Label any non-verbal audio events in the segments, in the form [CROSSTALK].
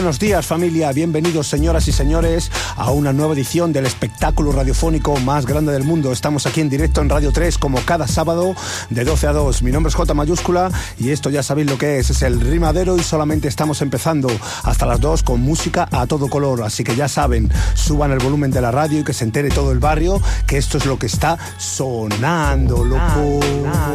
Buenos días familia, bienvenidos señoras y señores a una nueva edición del espectáculo radiofónico más grande del mundo. Estamos aquí en directo en Radio 3 como cada sábado de 12 a 2. Mi nombre es J mayúscula y esto ya sabéis lo que es, es el rimadero y solamente estamos empezando hasta las 2 con música a todo color. Así que ya saben, suban el volumen de la radio y que se entere todo el barrio que esto es lo que está sonando, loco. Ja,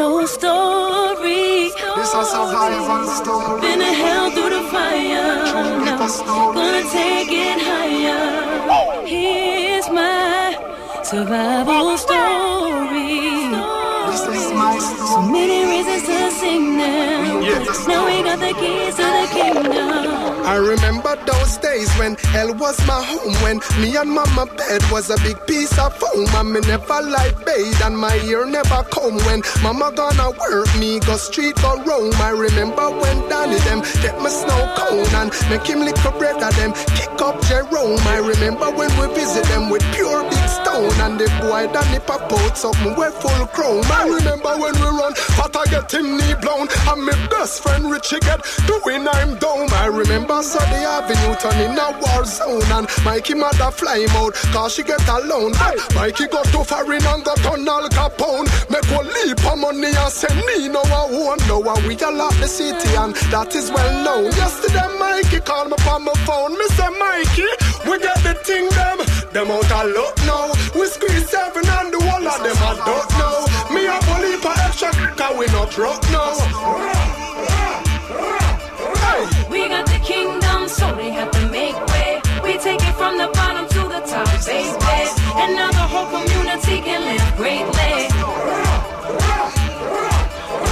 Take it higher. Here's my survival story. This is my So many reasons to sing now. Now we got the keys to the kingdom. I remember those days when hell was my home. When me and mama bed was a big piece of foam. And me never like bathe and my ear never comb. When mama gonna work me, go street go roam. I remember when Danny them get my snow cone and make him lick a bread of them. Kick up Jerome. I remember when we visit them with pure big And the boy Danny pop out something we full chrome. I remember when we run, but I get him knee blown. And my best friend Richie get doing I'm down. I remember Sunday Avenue turning a war zone. And Mikey mother fly him out, cause she get alone. But Mikey got to foreign and got on Al Capone. Make one leap of money and send me no one won't know. And we all up the city and that is well known. Yesterday Mikey called me on my phone. Mr. Mikey, we get the thing them. Them out of luck now. We squeeze seven and the of them I don't know. Me a bully for extra cause we not rock now. Hey. We got the kingdom, so they have to make way. We take it from the bottom to the top, baby. And now the whole community can live greatly.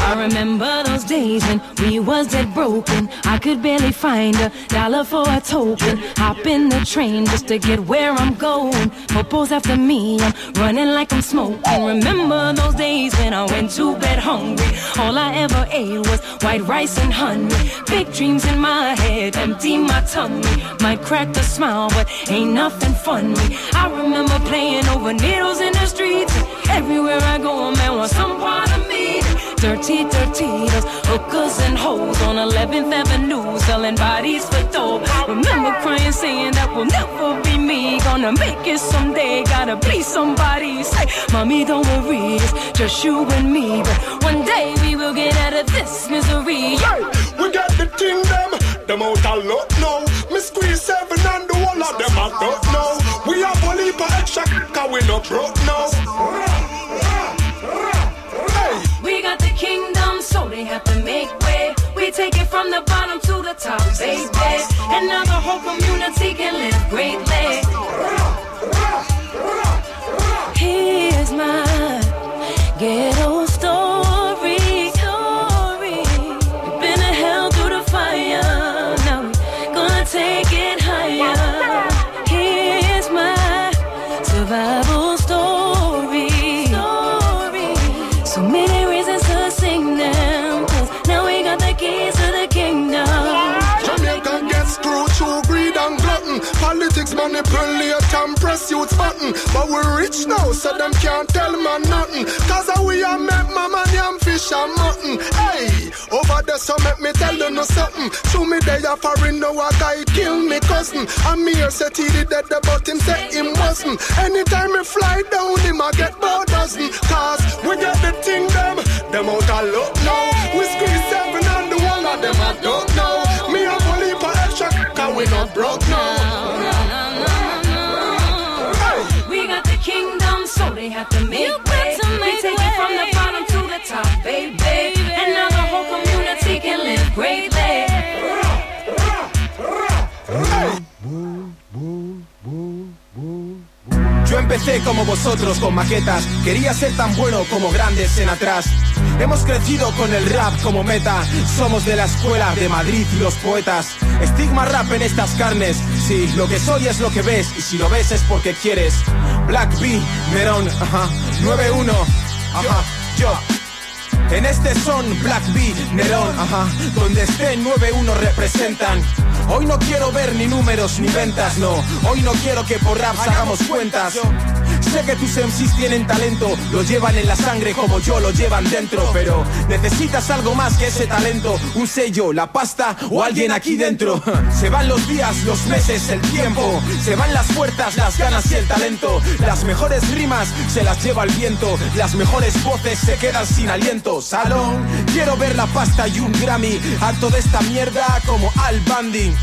I remember those days when we was dead broken. I could barely find a dollar for a token. Hop in the train just to get where I'm going. Popo's after me, I'm running like I'm smoking. Remember those days when I went to bed hungry. All I ever ate was white rice and honey. Big dreams in my head, empty my tummy. Might crack a smile, but ain't nothing funny. I remember playing over needles in the streets. Everywhere I go, a man wants some part of me. Dirty, those hookers and hoes on 11th Avenue selling bodies for dope. Remember crying, saying that will never be me. Gonna make it someday, gotta be somebody. Say, mommy, don't worry, it's just you and me. But one day we will get out of this misery. Hey, we thing them. Them out a lot now. Me squeeze seven and the whole of them I don't know. We have a leap of extra cause we not broke now. We got the kingdom, so they have to make way. We take it from the bottom to the top, baby. And now the whole community can live greatly. Here's my ghetto and button. But we rich now, so them can't tell man nothing. Cause we a make mama yam fish and mutton. Hey, over there, so make me tell you no something. Show me they a foreign, no a guy kill me cousin. I'm here, said he did that, but him say him wasn't. Anytime me fly down, him a get more dozen. Cause we get the thing them, them out a look now. We squeeze seven and the one of them I don't know. Me bully for extra, cause we not broke got to make way. To make we take it from the bottom to the top, baby. Yo empecé como vosotros con maquetas, quería ser tan bueno como grandes en atrás. Hemos crecido con el rap como meta, somos de la escuela de Madrid y los poetas. Estigma rap en estas carnes, sí, lo que soy es lo que ves, y si lo ves es porque quieres. Black B, Nerón, ajá, 9-1, ajá, yo. En este son Black B, Nerón, ajá, donde esté 9-1 representan. Hoy no quiero ver ni números ni ventas, no. Hoy no quiero que por raps hagamos cuentas. Sé que tus MCs tienen talento, lo llevan en la sangre como yo lo llevan dentro, pero necesitas algo más que ese talento, un sello, la pasta o alguien aquí dentro. [LAUGHS] Se van los días, los meses, el tiempo, se van las puertas, las ganas y el talento. Las mejores rimas se las lleva el viento, las mejores voces se quedan sin aliento. Salón, quiero ver la pasta y un Grammy, alto de esta mierda como Al Bundy.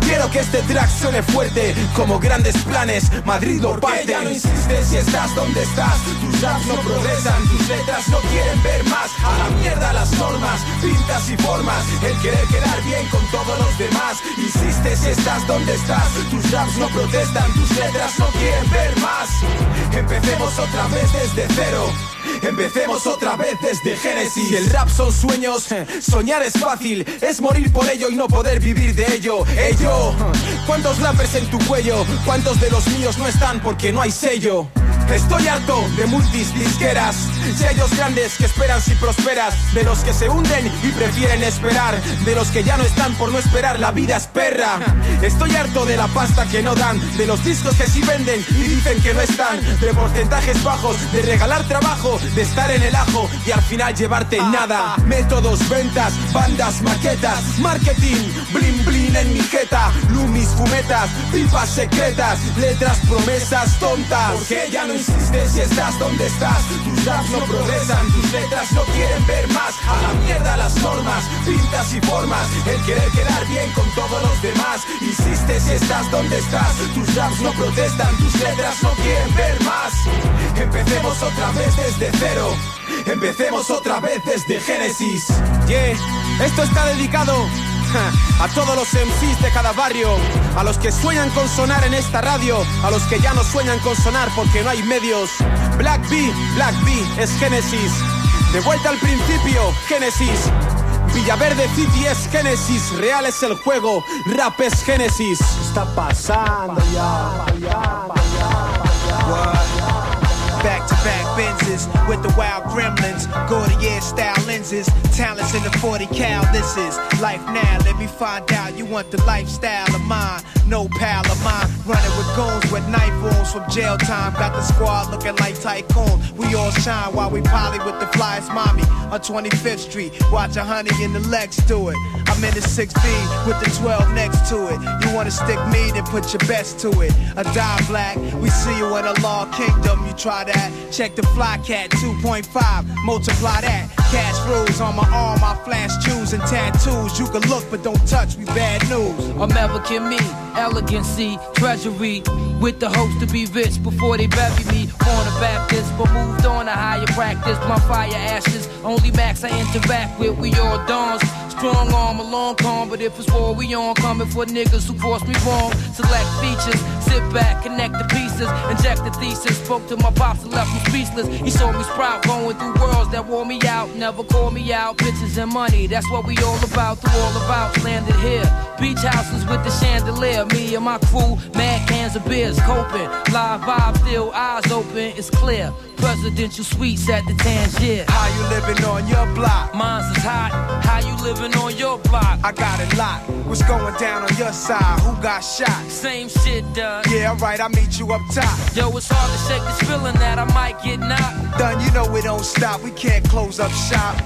Quiero que este track suene fuerte como grandes planes, Madrid lo parte. ya no insistes si estás donde estás, tus raps no progresan, tus letras no quieren ver más. A la mierda las normas, pintas y formas, el querer quedar bien con todos los demás. Insistes si estás donde estás, tus raps no protestan, tus letras no quieren ver más. Empecemos otra vez desde cero. Empecemos otra vez desde Génesis. Si el rap son sueños, soñar es fácil. Es morir por ello y no poder vivir de ello. Ello, ¿cuántos rappers en tu cuello? ¿Cuántos de los míos no están porque no hay sello? Estoy harto de multis disqueras, sellos grandes que esperan si prosperas, de los que se hunden y prefieren esperar, de los que ya no están por no esperar, la vida es perra. Estoy harto de la pasta que no dan, de los discos que sí venden y dicen que no están, de porcentajes bajos, de regalar trabajo, de estar en el ajo y al final llevarte nada. Métodos, ventas, bandas, maquetas, marketing, blin blin en mi jeta, lumis, fumetas, pipas secretas, letras, promesas tontas. Insistes si estás donde estás, tus raps no progresan, tus letras no quieren ver más. A la mierda las normas, pintas y formas, el querer quedar bien con todos los demás. Insistes si estás donde estás, tus raps no protestan, tus letras no quieren ver más. Empecemos otra vez desde cero. Empecemos otra vez desde Génesis. Yeah, esto está dedicado [LAUGHS] a todos los MCs de cada barrio, a los que sueñan con sonar en esta radio, a los que ya no sueñan con sonar porque no hay medios. Black B, Black B es Génesis. De vuelta al principio, Génesis. Villaverde City es Génesis, real es el juego, rap es Génesis. Está pasando ya. Benzes with the wild gremlins, Gordier style lenses, talents in the 40 cal. This is life now. Let me find out you want the lifestyle of mine. No pal of mine, running with goons with knife wounds from jail time. Got the squad looking like tycoon. We all shine while we poly with the flyest mommy on 25th Street. Watch a honey in the legs do it. I'm in the 6 B with the 12 next to it. You wanna stick me, then put your best to it. A die black, we see you in a law kingdom. You try that, check the fly cat 2.5, multiply that. Cash rules on my arm, I flash jewels and tattoos. You can look, but don't touch me, bad news. I'm American me, elegancy, treasury. With the hopes to be rich before they bury me. Born a Baptist, but moved on to higher practice. Blunt fire ashes, only max I interact with. We all dawns. Strong arm, a long calm, but if it's war, we on. Coming for niggas who force me wrong. Select features, sit back, connect the pieces, inject the thesis. Spoke to my pops and left me speechless. He saw me sprout, going through worlds that wore me out. Never call me out, bitches and money. That's what we all about, through all about. Landed here, beach houses with the chandelier. Me and my crew, mad cans of beers, coping. Live vibe, still eyes open, it's clear. Presidential suites at the Tangier. How you living on your block? Mine's is hot. How you living on your block? I got it locked. What's going down on your side? Who got shot? Same shit, done. Yeah, alright, I'll meet you up top. Yo, it's hard to shake this feeling that I might get knocked. Done, you know we don't stop. We can't close up shop.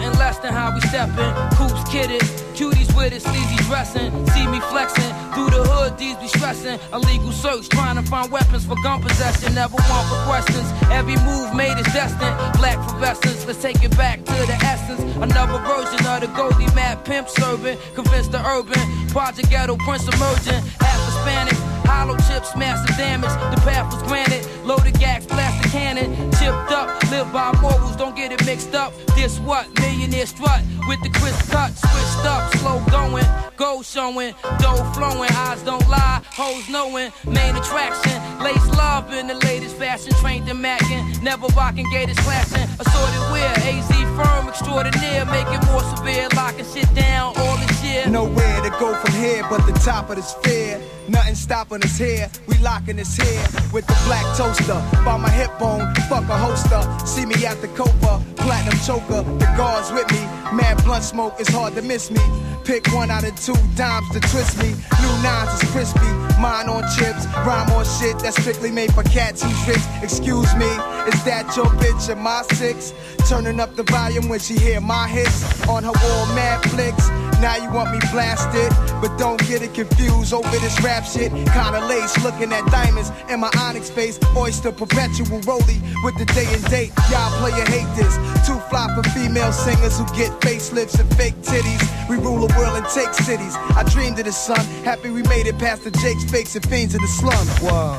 Nothing less than how we steppin'. Coops kidded, cuties with it, sleazy dressing. See me flexing through the hood, these be stressing. Illegal search, trying to find weapons for gun possession. Never want for questions. Every move made is destined. Black professors, let's take it back to the essence. Another version of the Goldie Mad pimp serving. Convinced the urban project ghetto prince emerging. Half Hispanic. Hollow chips, massive damage. The path was granted. Loaded gas, plastic cannon. Chipped up, live by morals, don't get it mixed up. This what? Millionaire strut with the crisp cut. Switched up, slow going. Gold showing, dough flowing. Eyes don't lie, hoes knowing. Main attraction. Lace love in the latest fashion. Trained in macking. Never rocking gators clashing. Assorted wear. AZ firm extraordinaire. Make it more severe. Locking shit down all this year. Nowhere to go from here but the top of the sphere. Nothing stopping us here. We locking us here with the black toaster. By my hip bone, fuck a holster. See me at the Copa, platinum choker. The guards with me. Mad blunt smoke, it's hard to miss me. Pick one out of two dimes to twist me. New nines is crispy. Mine on chips, rhyme on shit that's strictly made for cats who tricks. Excuse me, is that your bitch and my six? Turning up the volume when she hear my hits on her wall, mad flicks. Now you want me blasted, but don't get it confused over this rap shit. Kinda lace, looking at diamonds in my onyx face. Oyster perpetual rollie with the day and date. Y'all player hate this. Too fly for female singers who get facelifts and fake titties. We rule the world and take cities. I dreamed of the sun. Happy we made it past the Jakes, fakes, and fiends in the slum.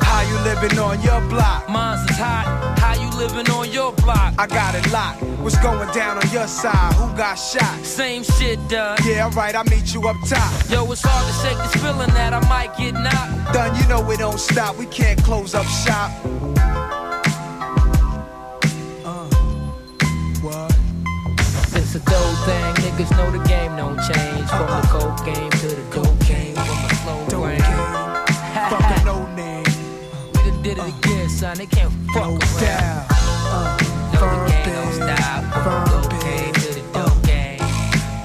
How you living on your block? Mine's is hot. How you living on your block? I got it locked. What's going down on your side? Who got shot? Same shit, done. Yeah, alright, I'll meet you up top. Yo, it's hard to shake this feeling that I might get knocked. Done, you know we don't stop. We can't close up shop. Uh, what? It's a dope thing, niggas know the game don't change. From the coke game to the game, from the slow brain. game. Fuck a no name. We done did it again, son. They can't fuck No around. doubt firm pain.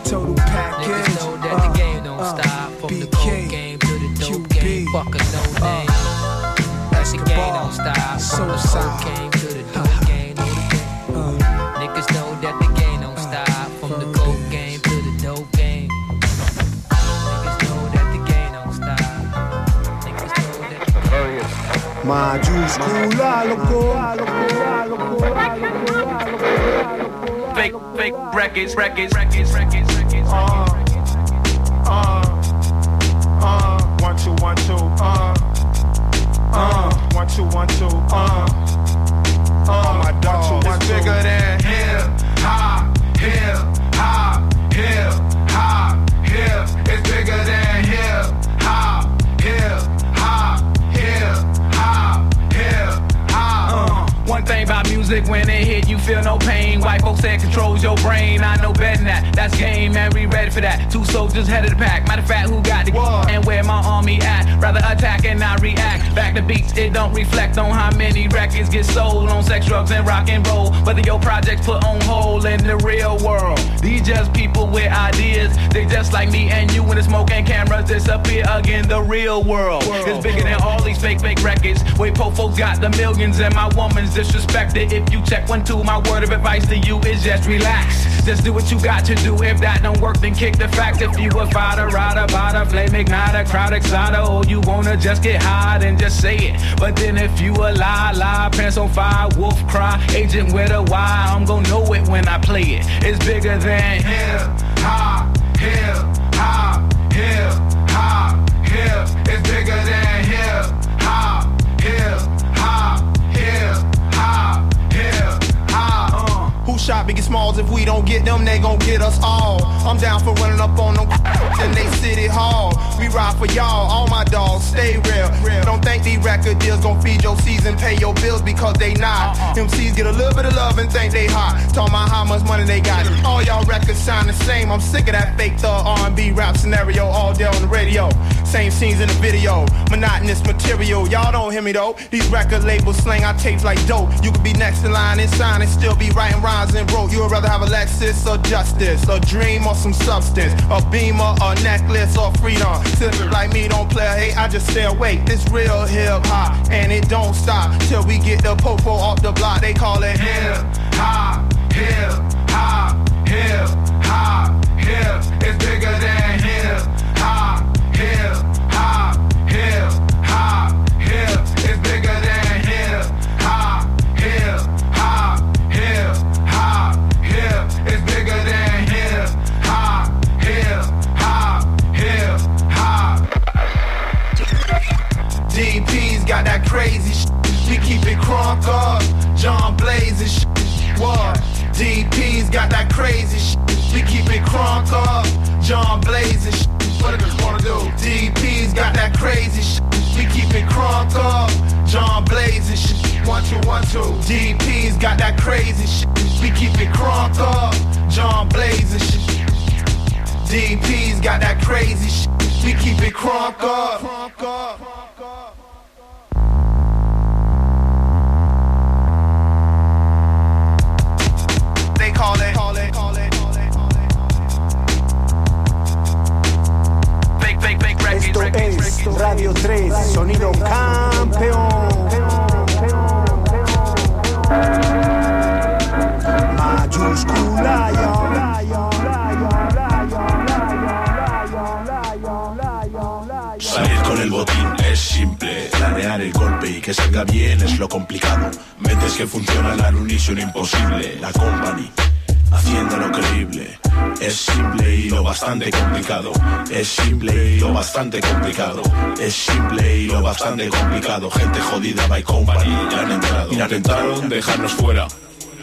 Total package. Know that uh, the game don't uh, stop. From BK, the cold game to the dope QB, game. Fucking no name. Uh, That's the game don't stop. From the cold game to the dope game. Know. Uh, Niggas know that the game don't stop. From the cold game to the dope game. Niggas know that the game don't stop. Niggas know that the game don't stop. Majúscula, loco, loco, loco, loco, loco, loco, loco. Fake, fake records, records, records, records, records. Uh, uh, uh, one, two, one, two, uh, uh, one, two, one, two, uh, uh, my dog, it's bigger than hip hop, hip hop, hip hop, hip. It's bigger than hip hop, hip hop, hip hop, hip hop. Uh. One thing about music, when it hit, you feel no pain. White folks say it controls your brain. I know better than that. That's game, man. We ready for that. Two soldiers head of the pack. Matter of fact, who got the What? and where my army at? Rather attack and not react. Back to beats, it don't reflect on how many records get sold on sex, drugs, and rock and roll. Whether your projects put on hold in the real world. These just people with ideas. They just like me and you when the smoke and cameras disappear again. The real world is bigger than all these fake, fake records. Wait, po folks got the millions and my woman's disrespected if you check one, two. My word of advice to you is just relax. Just do what you got to do. If that don't work, then kick the fact. If you a fighter, rider, bada, flame igniter, crowd exciter, or oh, you wanna just get high, then just say it. But then if you a lie, lie, pants on fire, wolf cry, agent with a Y, I'm gonna know it when I play it. It's bigger than hip Shot Biggie Smalls? If we don't get them, they gon' get us all. I'm down for running up on them [LAUGHS] in they city hall. We ride for y'all, all my dogs, stay real. Don't think these record deals gon' feed your season, pay your bills because they not. MCs get a little bit of love and think they hot. Talk about how much money they got. All y'all records sound the same. I'm sick of that fake thug R&B rap scenario all day on the radio. Same scenes in the video, monotonous material. Y'all don't hear me though. These record labels slang our tapes like dope. You could be next in line and sign and still be writing rhymes and wrote. You would rather have a Lexus or justice, a dream or some substance, a beamer, a necklace or freedom. Simple like me don't play hate, I just stay awake. This real hip hop and it don't stop till we get the popo off the block. They call it hip hop, hip hop, hip hop, hip. It's bigger than hip hop, hip hop, hip hop, hip. It's bigger than hip hop, hip hop, hip hop, hip. It's bigger than hip hop, hip hop, hip hop. DP's got that crazy shit. We keep it crunk up. John Blaze and shit. DP's got that crazy shit. We keep it crunk up. John Blaze and shit. What wanna do? DP's got that crazy shit. We keep it crunk up. John Blaze and shit. One, two, one, two. DP's got that crazy shit. We keep it crunk up. John Blaze and shit. DP's got that crazy shit. We keep it. Crunk up. They call it, call it, call it, Esto es. Radio 3, sonido campeón. Mayúscula, Salir con el botín es simple, planear el golpe y que salga bien es lo complicado. Mentes que funcionan al unísono imposible, la company. Haciéndolo creíble, es simple y lo bastante complicado. Es simple y lo bastante complicado. Es simple y lo bastante complicado. Gente jodida by company, ya han entrado. Intentaron dejarnos fuera.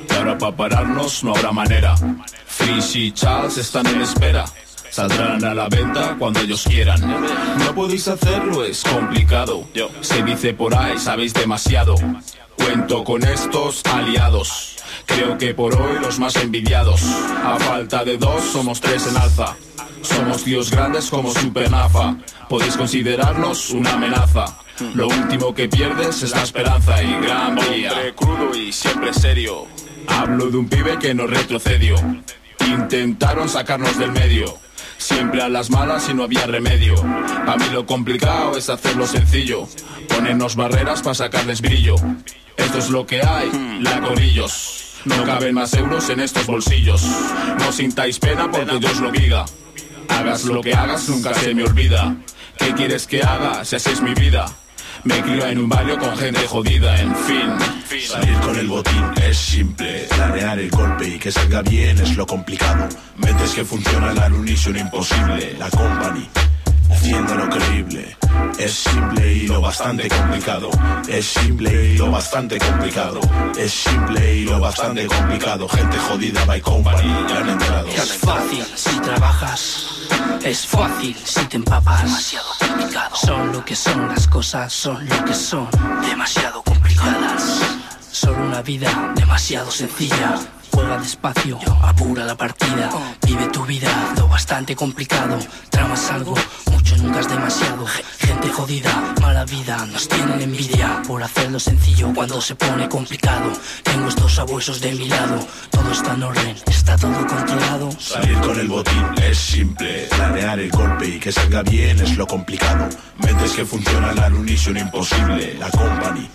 Y ahora para pararnos no habrá manera. Fish y Charles están en espera. Saldrán a la venta cuando ellos quieran. No podéis hacerlo, es complicado. Se dice por ahí, sabéis demasiado. Cuento con estos aliados. Creo que por hoy los más envidiados. A falta de dos, somos tres en alza. Somos tíos grandes como Supernafa. Podéis considerarnos una amenaza. Lo último que pierdes es la esperanza y gran vía. Crudo y siempre serio. Hablo de un pibe que no retrocedió. Intentaron sacarnos del medio. Siempre a las malas y no había remedio. A mí lo complicado es hacerlo sencillo. Ponernos barreras para sacarles brillo. Esto es lo que hay, la gorillos. No caben más euros en estos bolsillos. No sintáis pena porque Dios lo diga. Hagas lo que hagas, nunca se me olvida. ¿Qué quieres que haga si así es mi vida? Me crio en un barrio con gente jodida, en fin. Salir con el botín es simple, planear el golpe y que salga bien es lo complicado. Mentes que funcionan al unísono imposible, la company. Haciéndolo creíble, es simple y lo bastante complicado. Es simple y lo bastante complicado. Es simple y lo bastante complicado. Gente jodida by company, ya han entrado. Es fácil si trabajas. Es fácil si te empapas. Demasiado complicado. Son lo que son las cosas, son lo que son. Demasiado complicadas. Solo una vida demasiado sencilla. Juega despacio, apura la partida. Vive tu vida, lo bastante complicado. Tramas algo, mucho nunca es demasiado. Gente jodida, mala vida, nos tienen envidia por hacerlo sencillo cuando se pone complicado. Tengo estos abuesos de mi lado, todo está en orden, está todo controlado. Salir con el botín es simple, planear el golpe y que salga bien es lo complicado. Mentes que funcionan al unísono imposible, la company.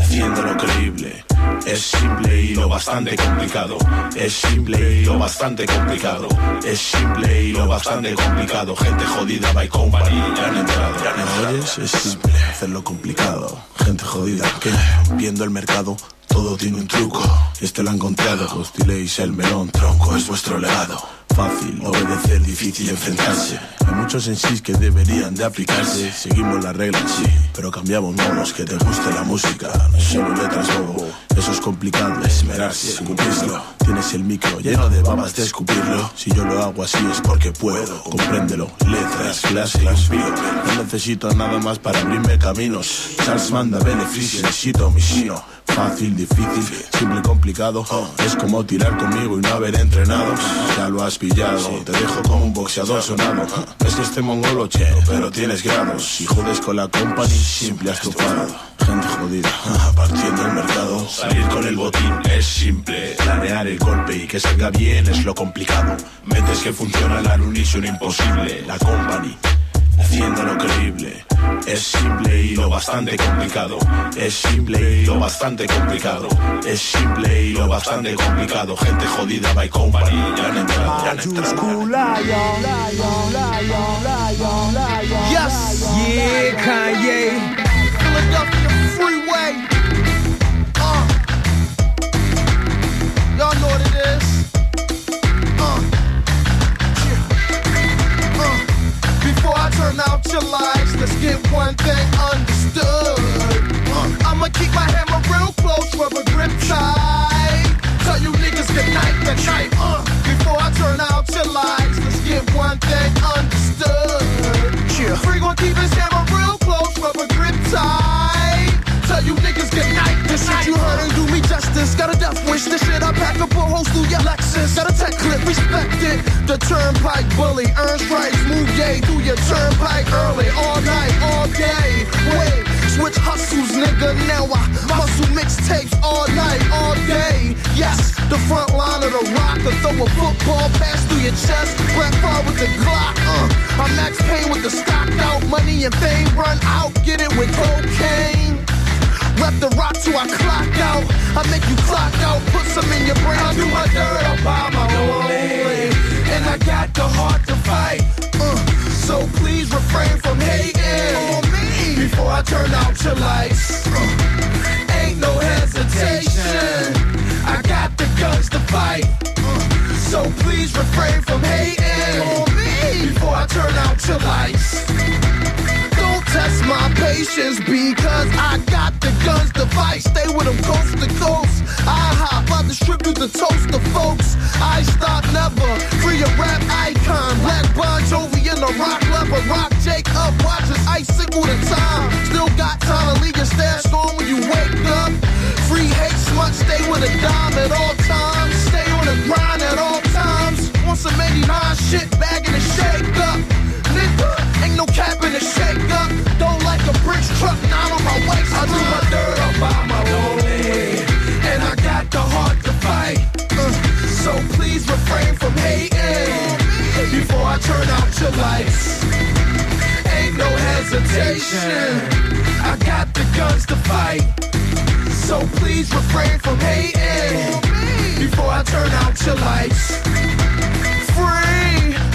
Haciéndolo creíble, es simple lo bastante complicado. Es simple y lo bastante complicado. Es simple y lo bastante complicado. Gente jodida by company, ya han entrado. Ya han oyes? Es simple, hacerlo complicado. Gente jodida que viendo el mercado todo tiene un truco. Este lo han encontrado. Hostiléis el melón, tronco, es vuestro legado. Fácil, obedecer, difícil enfrentarse. Hay muchos en sí que deberían de aplicarse. Seguimos las reglas, sí, pero cambiamos modos. Que te guste la música, no solo letras bobo. Eso es complicado, esmerarse, cumplirlo. Tienes el micro lleno de babas de escupirlo. Si yo lo hago así es porque puedo, compréndelo. Letras, clase pío. No necesito nada más para abrirme caminos. Charles manda beneficio, necesito mi sino. Fácil, difícil, simple, complicado. Es como tirar conmigo y no haber entrenado. Ya lo has pillado, te dejo como un boxeador sonado. No es que esté mongolo, che, pero tienes grados. Si jodes con la company, simple estufado. Gente jodida, [LAUGHS] partiendo el mercado. Salir con el botín es simple. Planear el golpe y que salga bien es lo complicado. Mentes que funciona al unísono imposible. La company haciendo lo creíble. Es simple y lo bastante complicado. Es simple y lo bastante complicado. Es simple y lo bastante complicado. Gente jodida by company. Ya han entrado, ya han entrado. Yes, yeah, Kanye. Philadelphia Freeway. Uh. Y'all know what it is. Turn out your lights, let's get one thing understood. I'ma keep my hammer real close, rubber grip tight. Tell you niggas good night, good night. Uh. Before I turn out your lights, let's get one thing understood. Yeah. Free gon' keep his hammer real close, rubber grip tight. Tell you niggas good night, this shit you heard ain't do me justice. Got a death wish, this shit I pack up a host through your Lexus. Got a tech clip, respect it. The turnpike bully, earn stripes, move yay through your turnpike early, all night, all day. Wait, switch hustles, nigga. Now I muscle mixtapes all night, all day. Yes, the front line of the rock, to throw a football pass through your chest. Brett Favre with the Glock. Uh, I'm Max Payne with the stock out, money and fame run out. Get it with cocaine. Rep the rock till I clock out. I make you clock out, put some in your brain. I do my dirt up by my way. And I got the heart to fight. Uh, so please refrain from hating on me before I turn out your lights. Uh, ain't no hesitation. I got the guns to fight. Uh, so please refrain from hating on me before I turn out your lights. My patience because I got the guns to fight. Stay with them coast to coast. I hop, I distribute the toast to folks. I stop never. Free a rap icon. Black Bon Jovi in the rock level. Rock Jake up, watch his icicle the time. Still got time to leave your stash on when you wake up. Free hate smut, stay with a dime at all times. Stay on the grind at all times. Want some 89 shit, bagging the shake truck, not on my waist. I do my dirt up by my way. And I got the heart to fight. Uh, so please refrain from hating before I turn out your lights. Ain't no hesitation. I got the guns to fight. So please refrain from hating before I turn out your lights. Free,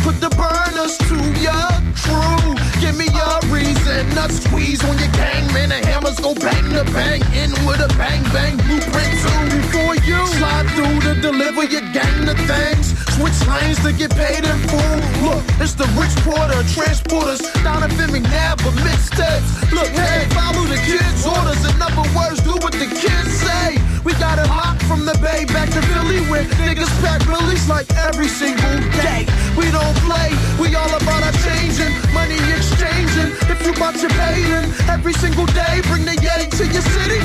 put the burners to your crew. Give me a reason, not squeeze on your gang, man. The hammers go bang to bang, in with a bang bang blueprint too. Before you slide through to deliver your gang the things, switch lanes to get paid in full. Look, it's the rich porter, transporters, Donovan McNabb, but mixtapes. Look, hey, follow the kids' orders. In other words, do what the kids say. We got it locked from the bay back to Philly where niggas pack billies like every single day. We don't play, we all about our changing, money exchanging. If you about your paying every single day, bring the Yeti to your city.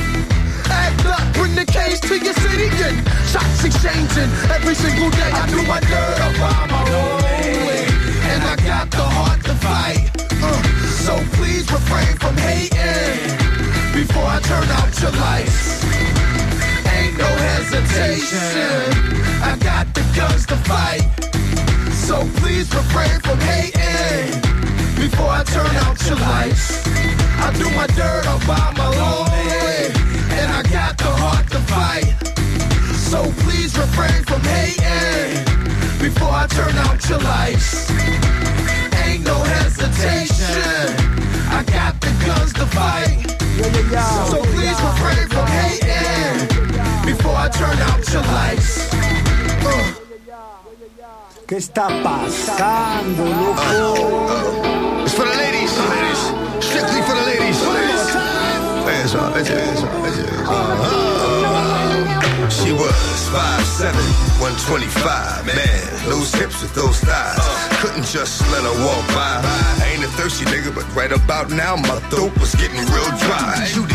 Act up, bring the case to your city. Get shots exchanging every single day. I do my dirt by my way, and I got the heart to fight. Uh, so please refrain from hating before I turn out your lights hesitation. I got the guns to fight, so please refrain from hating. Before I turn out your lights, I do my dirt, I'll buy my lonely, and I got the heart to fight. So please refrain from hating before I turn out your lights. Ain't no hesitation. I got the guns to fight. So please refrain from hating before I turn out your lights. Uh. ¿Qué está pasando, loco? It's for the ladies. ladies. Strictly for the ladies. Hands up, hands up, hands up, hands up. Uh, She was 5'7", 125, man, those hips with those thighs. Couldn't just let her walk by. I ain't a thirsty nigga, but right about now, my throat was getting real dry. Shit,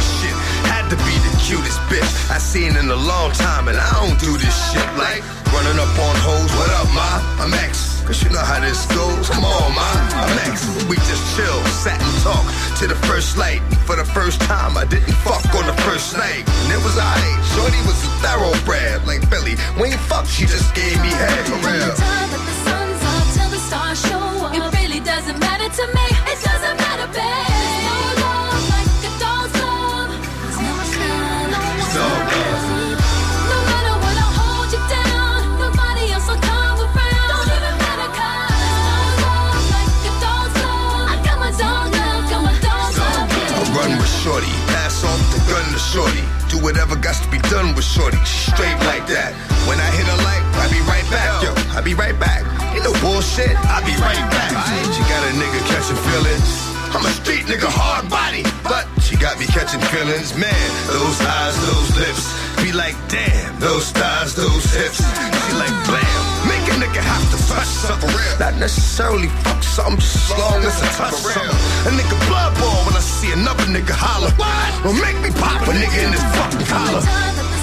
had to be the cutest bitch I seen in a long time, and I don't do this shit like running up on hoes. What up, ma? I'm X. Cause you know how this goes. Come on, ma. I'm X. We just chill, sat and talked to the first light. For the first time, I didn't fuck on the first night. And it was alright. Shorty was a thoroughbred, like Billy. when ain't fuck, she just gave me head for real. Time the sun's up till the stars show up. It really doesn't matter to me. It doesn't matter, babe. Shorty. Do whatever got to be done with Shorty. Straight like that. When I hit a light, I be right back, yo. I be right back. Ain't no bullshit. I be right back. She got a nigga catching feelings. I'm a street nigga, hard body, but got me catching feelings. Man, those eyes, those lips, be like, damn, those thighs, those hips. She like, blam, make a nigga have to touch something real. Not necessarily fuck something, just as long as I touch something. A nigga blood ball when I see another nigga holler. What? Well, make me pop a nigga in this fucking collar.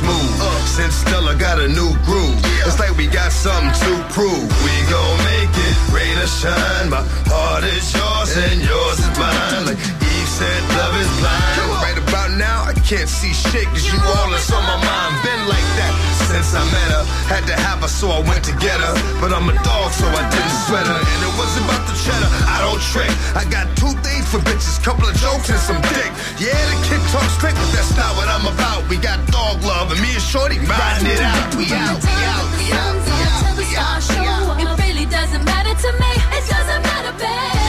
Smooth. Since Stella got a new groove, it's like we got something to prove. We gon' make it, rain or shine. My heart is yours and yours is mine. Like Eve said, love is blind. Right about now, I can't see shit, cause you all that's on my mind. Been like that since I met her. Had to have her, so I went to get her. But I'm a dog, so I didn't sweat her. And it wasn't about the cheddar, I don't trick. I got two things for bitches, couple of jokes and some dick. Yeah, the kid talk straight, but that's not what I'm about. We got dog love, and me and Shorty riding it out. We out, we out, we out, we out. It really doesn't matter to me. It doesn't matter, babe.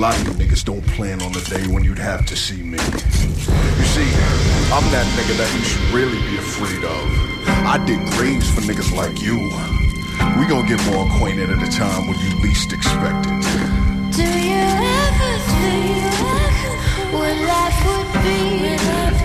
Lot of you niggas don't plan on the day when you'd have to see me. You see, I'm that nigga that you should really be afraid of. I dig graves for niggas like you. We gonna get more acquainted at a time when you least expect it. Do you ever think what life would be?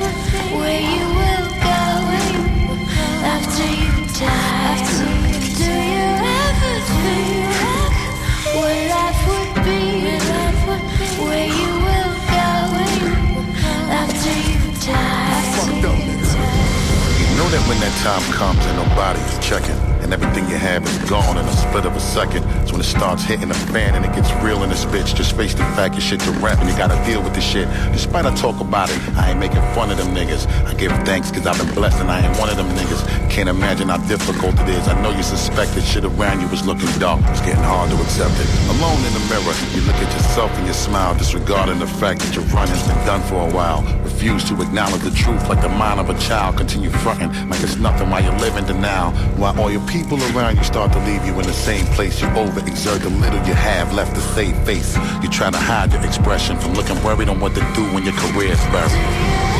That when that time comes and nobody is checking, and everything you have is gone in a split of a second. It's when it starts hitting the fan and it gets real in this bitch. Just face the fact your shit's a rap and you gotta deal with this shit. Despite I talk about it, I ain't making fun of them niggas. I give thanks cause I've been blessed and I ain't one of them niggas. Can't imagine how difficult it is. I know you suspect that shit around you is looking dark. It's getting hard to accept it. Alone in the mirror, you look at yourself and you smile, disregarding the fact that your run has been done for a while. Refuse to acknowledge the truth like the mind of a child. Continue fronting like it's nothing while you're living denial. While all your people around you start to leave you in the same place. You overexert the little you have left to save face. You try to hide your expression from looking worried on what to do when your career's buried.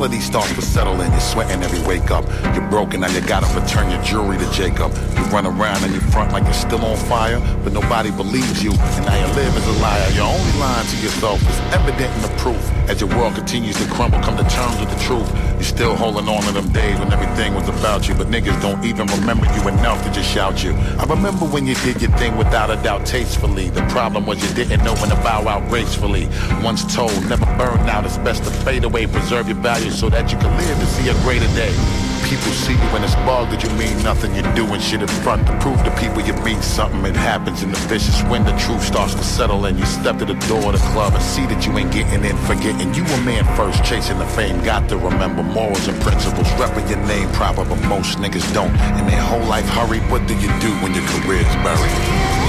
Reality starts to settle in. You're sweating every wake up. You're broken, now you gotta return your jewelry to Jacob. You run around and you front like you're still on fire, but nobody believes you. And now you live as a liar. Your only lying to yourself is evident in the proof. As your world continues to crumble, come to terms with the truth. You're still holding on to them days when everything was about you, but niggas don't even remember you enough to just shout you. I remember when you did your thing without a doubt tastefully. The problem was you didn't know when to bow out gracefully. Once told, never burn out. It's best to fade away, preserve your values so that you can live to see a greater day. People see you in a spark that you mean nothing. You're doing shit in front to prove to people you mean something. It happens in the vicious when the truth starts to settle and you step to the door of the club and see that you ain't getting in, forgetting you a man first, chasing the fame. Got to remember morals and principles, repping your name proper, but most niggas don't. In their whole life hurry, what do you do when your career's buried?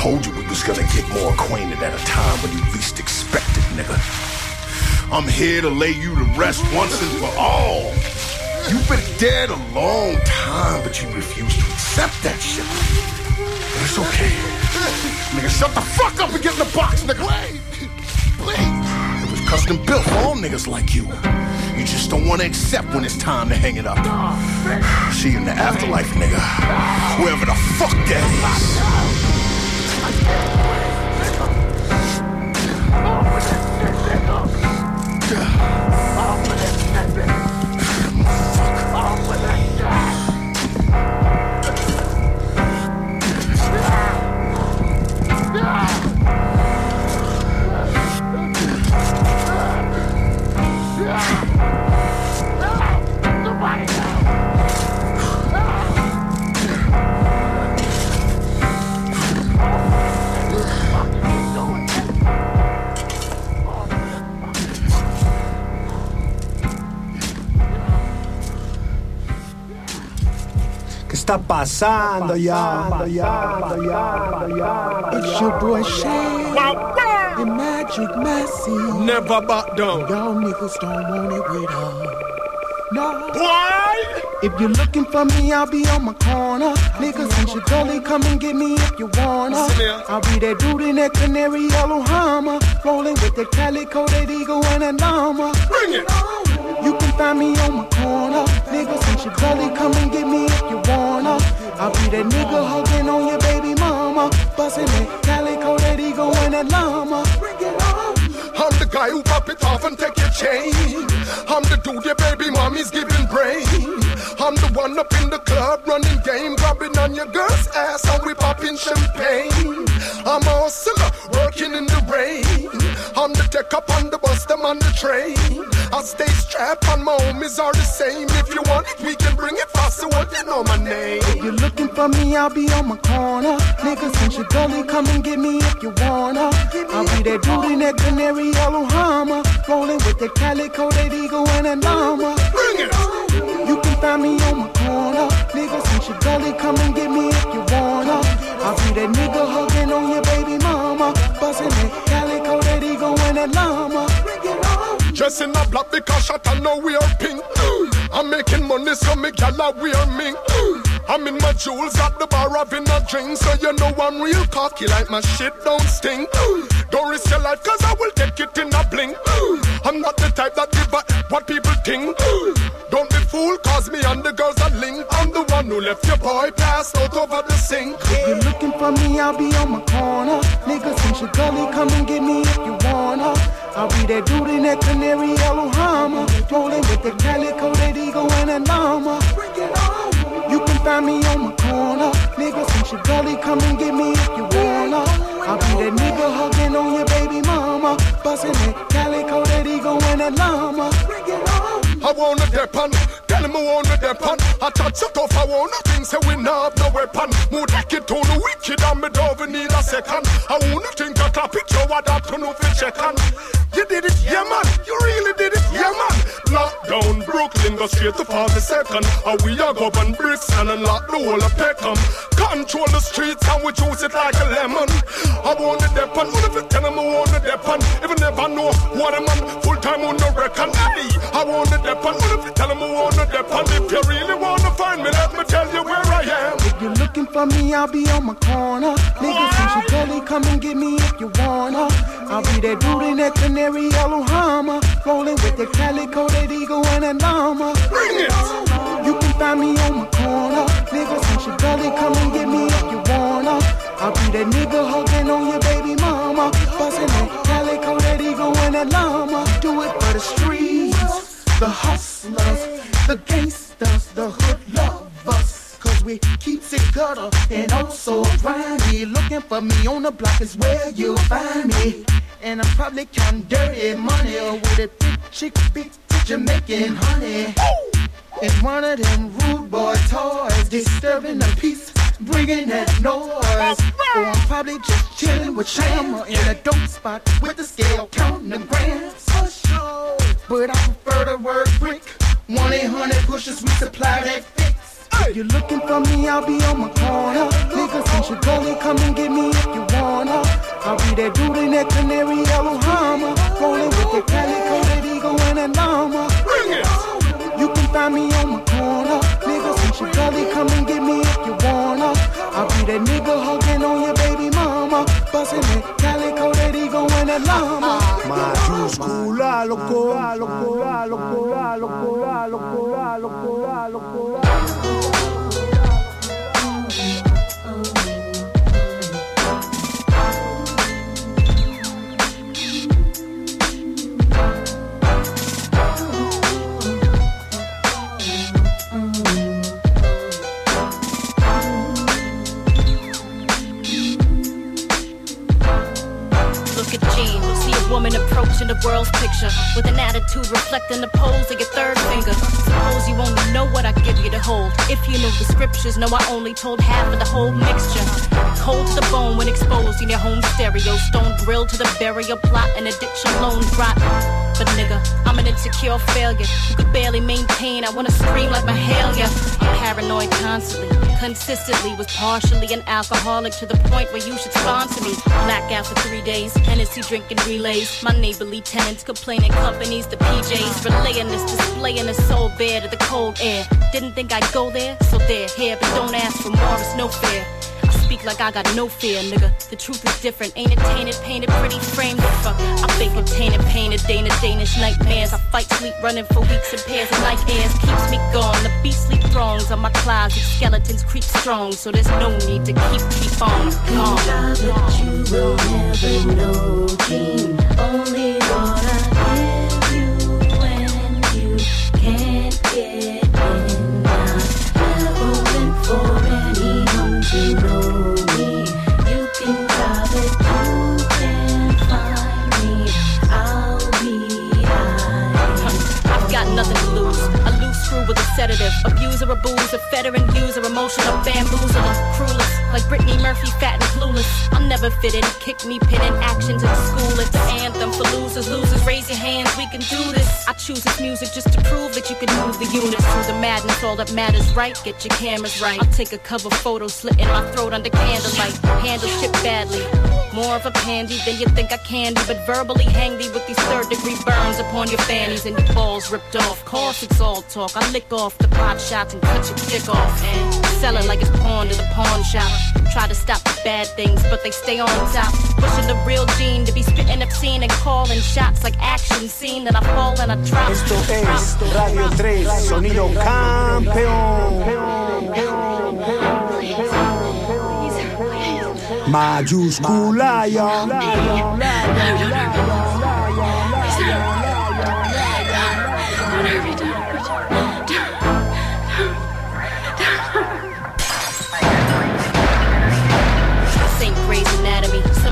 Told you we was gonna get more acquainted at a time when you least expected, nigga. I'm here to lay you to rest once and for all. You've been dead a long time, but you refuse to accept that shit. But it's okay. Nigga, shut the fuck up and get in the box, nigga. It was custom built for all niggas like you. You just don't want to accept when it's time to hang it up. See you in the afterlife, nigga. Wherever the fuck that is. Está pasando ya? It's your boy Shane. The Magic Massey. Never back down. Y'all niggas don't want it with us. No. Why? If you're looking for me, I'll be on my corner. Niggas and should only come and get me if you wanna. I'll be that dude in that canary yellow Hummer. Rolling with the calico, that eagle, and a llama. Bring it! You can find me on my corner. Niggas since should only come and get me if you wanna. I'll be that nigga hugging on your baby mama. Bustin' that calico, that eagle, and that llama. Bring it on. I'm the guy who pop it off and take your chain. I'm the dude your baby mommy's giving brain. I'm the one up in the club running game, grabbing on your girl's ass and we popping champagne. I'm a hustler working in the rain. I'm the tech up on the bus, them on the train. I stay strapped and my homies are the same. If you want it, we can bring it faster. What you know my name? If you're looking for me, I'll be on my corner. Niggas and should only come and get me if you wanna. I'll be that dude in that canary yellow Hummer. Rolling with that calico, that eagle, and a llama. Bring it! You can find me on my corner. Niggas and should only come and get me if you I'll be that nigga hugging on your baby mama. Bustin' that calico, that eagle, and that llama. Dress in black because shot I know we are pink. I'm making money so me gala we are mink. I'm in my jewels at the bar having a drink So you know I'm real cocky like my shit don't stink Don't risk your life cause I will take it in a blink I'm not the type that give a what people think Don't be fooled cause Cause me and the girls are linked. I'm the one who left your boy passed out over the sink. If you're looking for me, I'll be on my corner. Niggas in your gully, come and get me if you wanna. I'll be that dude in that canary yellow Hummer, rolling with the calico, that eagle and a llama. Bring it on. You can find me on my corner. Niggas in your gully, come and get me if you wanna. I'll be that nigga hugging on your baby mama, busting that calico, that eagle and a llama. Bring it on. I wanna depend. Tell I wanna depend. I touch it off, I wanna think say we not have no weapon. Move it to the wicked and me don't need a second. I wanna think I clap it, you adapt to no fit second. You did it, yeah man. You really did it, yeah man. Lockdown Brooklyn, go straight to 42nd. And we are govern bricks and unlock the whole of Peckham. Control the streets and we choose it like a lemon. I wanna depend. What if you tell him I wanna depend? If you never know what I'm on, full time on the reckon. Hey, I wanna depend. What if you tell him I wanna depend? If you really wanna find me, let me tell you where I am. If you're looking for me, I'll be on my corner. Niggas your gully, come and get me if you wanna. I'll be that dude in that canary yellow Hummer, rolling with the calico, that eagle and a llama. Bring it! You can find me on my corner. Niggas in your gully, come and get me if you wanna. I'll be that nigga hugging on your baby mama, busting that calico, that eagle and a llama. Do it for the streets, the hustlers, the gangsters, the hood lovers. Cause we keeps it gutter and oh also grimy. Looking for me on the block is where you'll find me. And I'm probably counting dirty money with a thick chick, big Jamaican honey. And one of them rude boy toys disturbing the peace, bringing that noise. Or I'm probably just chilling with Shammer in a dope spot with the scale counting the grams. But I prefer the word brick. 1 800 pushes, we supply that fix. If you're looking for me, I'll be on my corner. Niggas in gully, come and get me if you wanna. I'll be that dude in that canary yellow Hummer, rolling with the calico, that and a llama. Bring it! You can find me on my corner. Niggas in your gully, come and get me if you wanna. I'll be that nigga hugging on your baby mama, busting that calico, that eagle and a llama. Mayúscula, loco, loco, loco, loco, loco, loco, loco. Look at Jean, see a woman approaching the world's picture with an attitude reflecting the pose of your third finger. Suppose you only know what I give you to hold. If you know the scriptures, know I only told half of the whole mixture. Cold to the bone when exposed in your home stereo. Stone grilled to the burial plot and addiction loans rot. But nigga, I'm an insecure failure who could barely maintain. I wanna scream like Mahalia. I'm paranoid constantly, consistently. Was partially an alcoholic to the point where you should sponsor me. Blackout for three days, Hennessy drinking relays. My neighborly tenants complaining companies, the PJs relaying this, displaying the soul bare to the cold air. Didn't think I'd go there, so there, here, but don't ask for more, it's no fair. Speak like I got no fear, nigga. The truth is different. Ain't it tainted, painted, pretty framed? Fuck, I fake obtained, painted, Dana, Danish nightmares. I fight, sleep, running for weeks in pairs of night airs. Keeps me gone. The beastly throngs on my closet, skeletons creep strong. So there's no need to keep, keep on. Calm. that you will never know, Gene. Only sedative. Abuser, abuser, veteran user, emotional bamboozler. Cruelest, like Brittany Murphy, fat and clueless. I'm never fitted. Kick me, actions in school. It's the anthem for losers. Losers, raise your hands, we can do this. I choose this music just to prove that you can move the units through the madness. All that matters, right? Get your cameras right. I'll take a cover photo, slit in my throat under candlelight. Handle shit badly. More of a pandy than you think I can be, but verbally hang thee with these third degree burns upon your fannies and your balls ripped off. Course it's all talk. I lick off the pot shots and cut your dick off and sell it like it's pawn to the pawn shop. Try to stop the bad things, but they stay on top. Pushing the real gene to be spitting obscene and calling shots like action scene that I fall and I drop. Esto es Radio 3, sonido campeón. Mayúscula ya. St.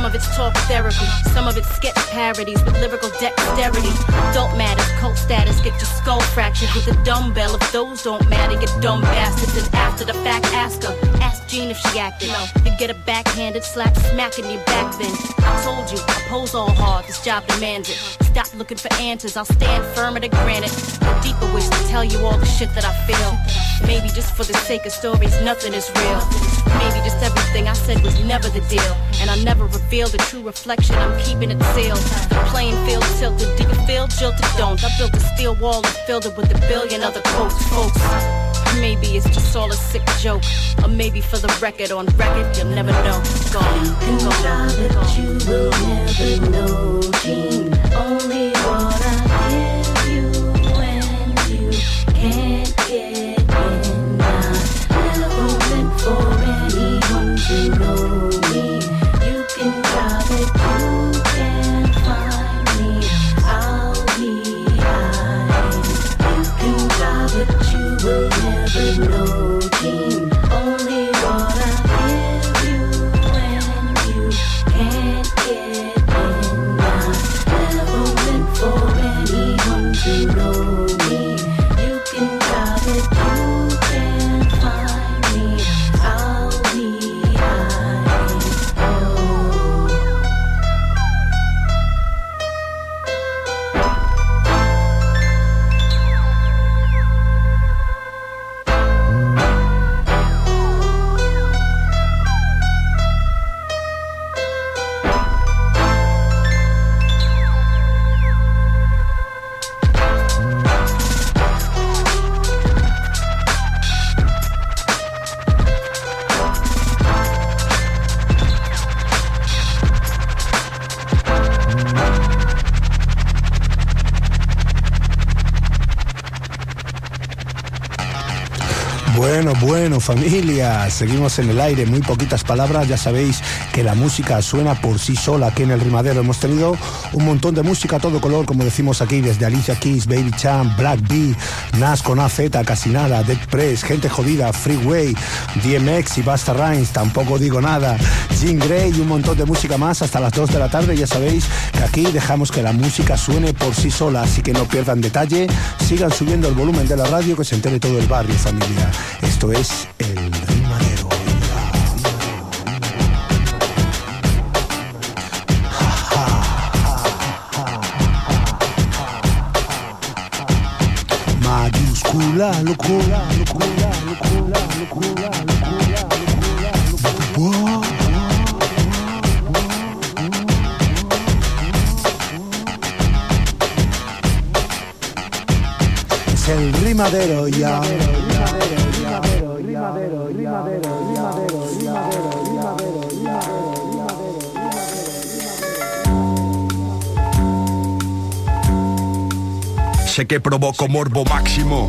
of it's talk therapy, some of it's sketch parodies with lyrical dexterity. Don't matter, cult status, get your skull fractured with a dumbbell. If those don't matter, get dumb bastards. And after the fact, ask her. Ask Jean if she acted. You get a backhanded slap smacking your back then. I told you, I pose all hard, this job demands it. Stop looking for answers, I'll stand firm at a granite. A deeper wish to tell you all the shit that I feel. Maybe just for the sake of stories, nothing is real. Maybe just everything I said was never the deal. And I never revealed the true reflection, I'm keeping it sealed. The playing field tilted, do you feel jilted? Don't. I built a steel wall and filled it with a billion other quotes, folks. Maybe it's just all a sick joke. Or maybe for the record, on record, you'll never know. Gone, can gone, try, but gone. you will never know, Gene. Only what Thank you. Familia, seguimos en el aire, muy poquitas palabras, ya sabéis que la música suena por sí sola aquí en el rimadero. Hemos tenido un montón de música a todo color, como decimos aquí, desde Alicia Keys, Baby Chan, Black B, Nas con AZ, casi nada, Dead Press, Gente Jodida, Freeway, DMX y Basta Rhymes, tampoco digo nada, Jean Grey y un montón de música más hasta las 2 de la tarde. Ya sabéis que aquí dejamos que la música suene por sí sola, así que no pierdan detalle, sigan subiendo el volumen de la radio, que se entere todo el barrio, familia. Esto es Mayúscula, locura, locura, locura, locura, locura, locura. Es el rimadero ya. Sé que provoco morbo máximo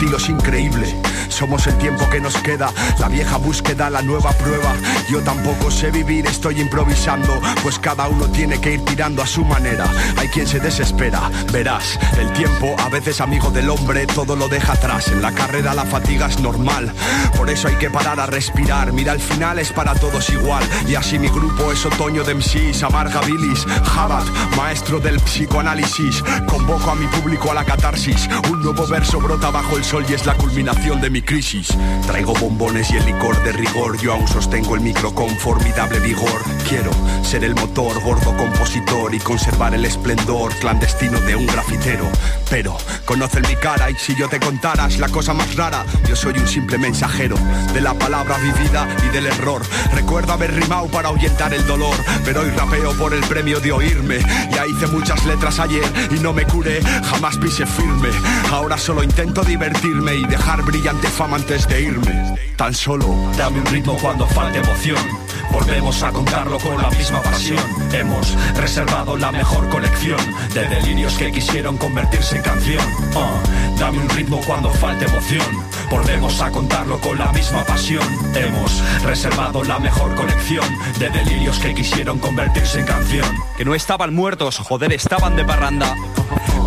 estilo es increíble. Somos el tiempo que nos queda, la vieja búsqueda, la nueva prueba. Yo tampoco sé vivir, estoy improvisando, pues cada uno tiene que ir tirando a su manera. Hay quien se desespera, verás, el tiempo, a veces amigo del hombre, todo lo deja atrás. En la carrera la fatiga es normal, por eso hay que parar a respirar. Mira, al final es para todos igual, y así mi grupo es otoño de MCs, amarga bilis, Jabat, maestro del psicoanálisis. Convoco a mi público a la catarsis, un nuevo verso brota bajo el sol y es la culminación de mi crisis. Traigo bombones y el licor de rigor, yo aún sostengo el micro con formidable vigor. Quiero ser el motor, gordo compositor y conservar el esplendor clandestino de un grafitero. Pero conocen mi cara y si yo te contaras la cosa más rara, yo soy un simple mensajero de la palabra vivida y del error. Recuerdo haber rimado para ahuyentar el dolor, pero hoy rapeo por el premio de oírme. Ya hice muchas letras ayer y no me curé, jamás pise firme. Ahora solo intento divertirme y dejar brillante fama antes de irme. Tan solo Dame un ritmo cuando falte emoción. Volvemos a contarlo con la misma pasión. Hemos reservado la mejor colección de delirios que quisieron convertirse en canción. Uh, dame un ritmo cuando falte emoción. Volvemos a contarlo con la misma pasión. Hemos reservado la mejor colección de delirios que quisieron convertirse en canción. Que no estaban muertos, joder, estaban de parranda.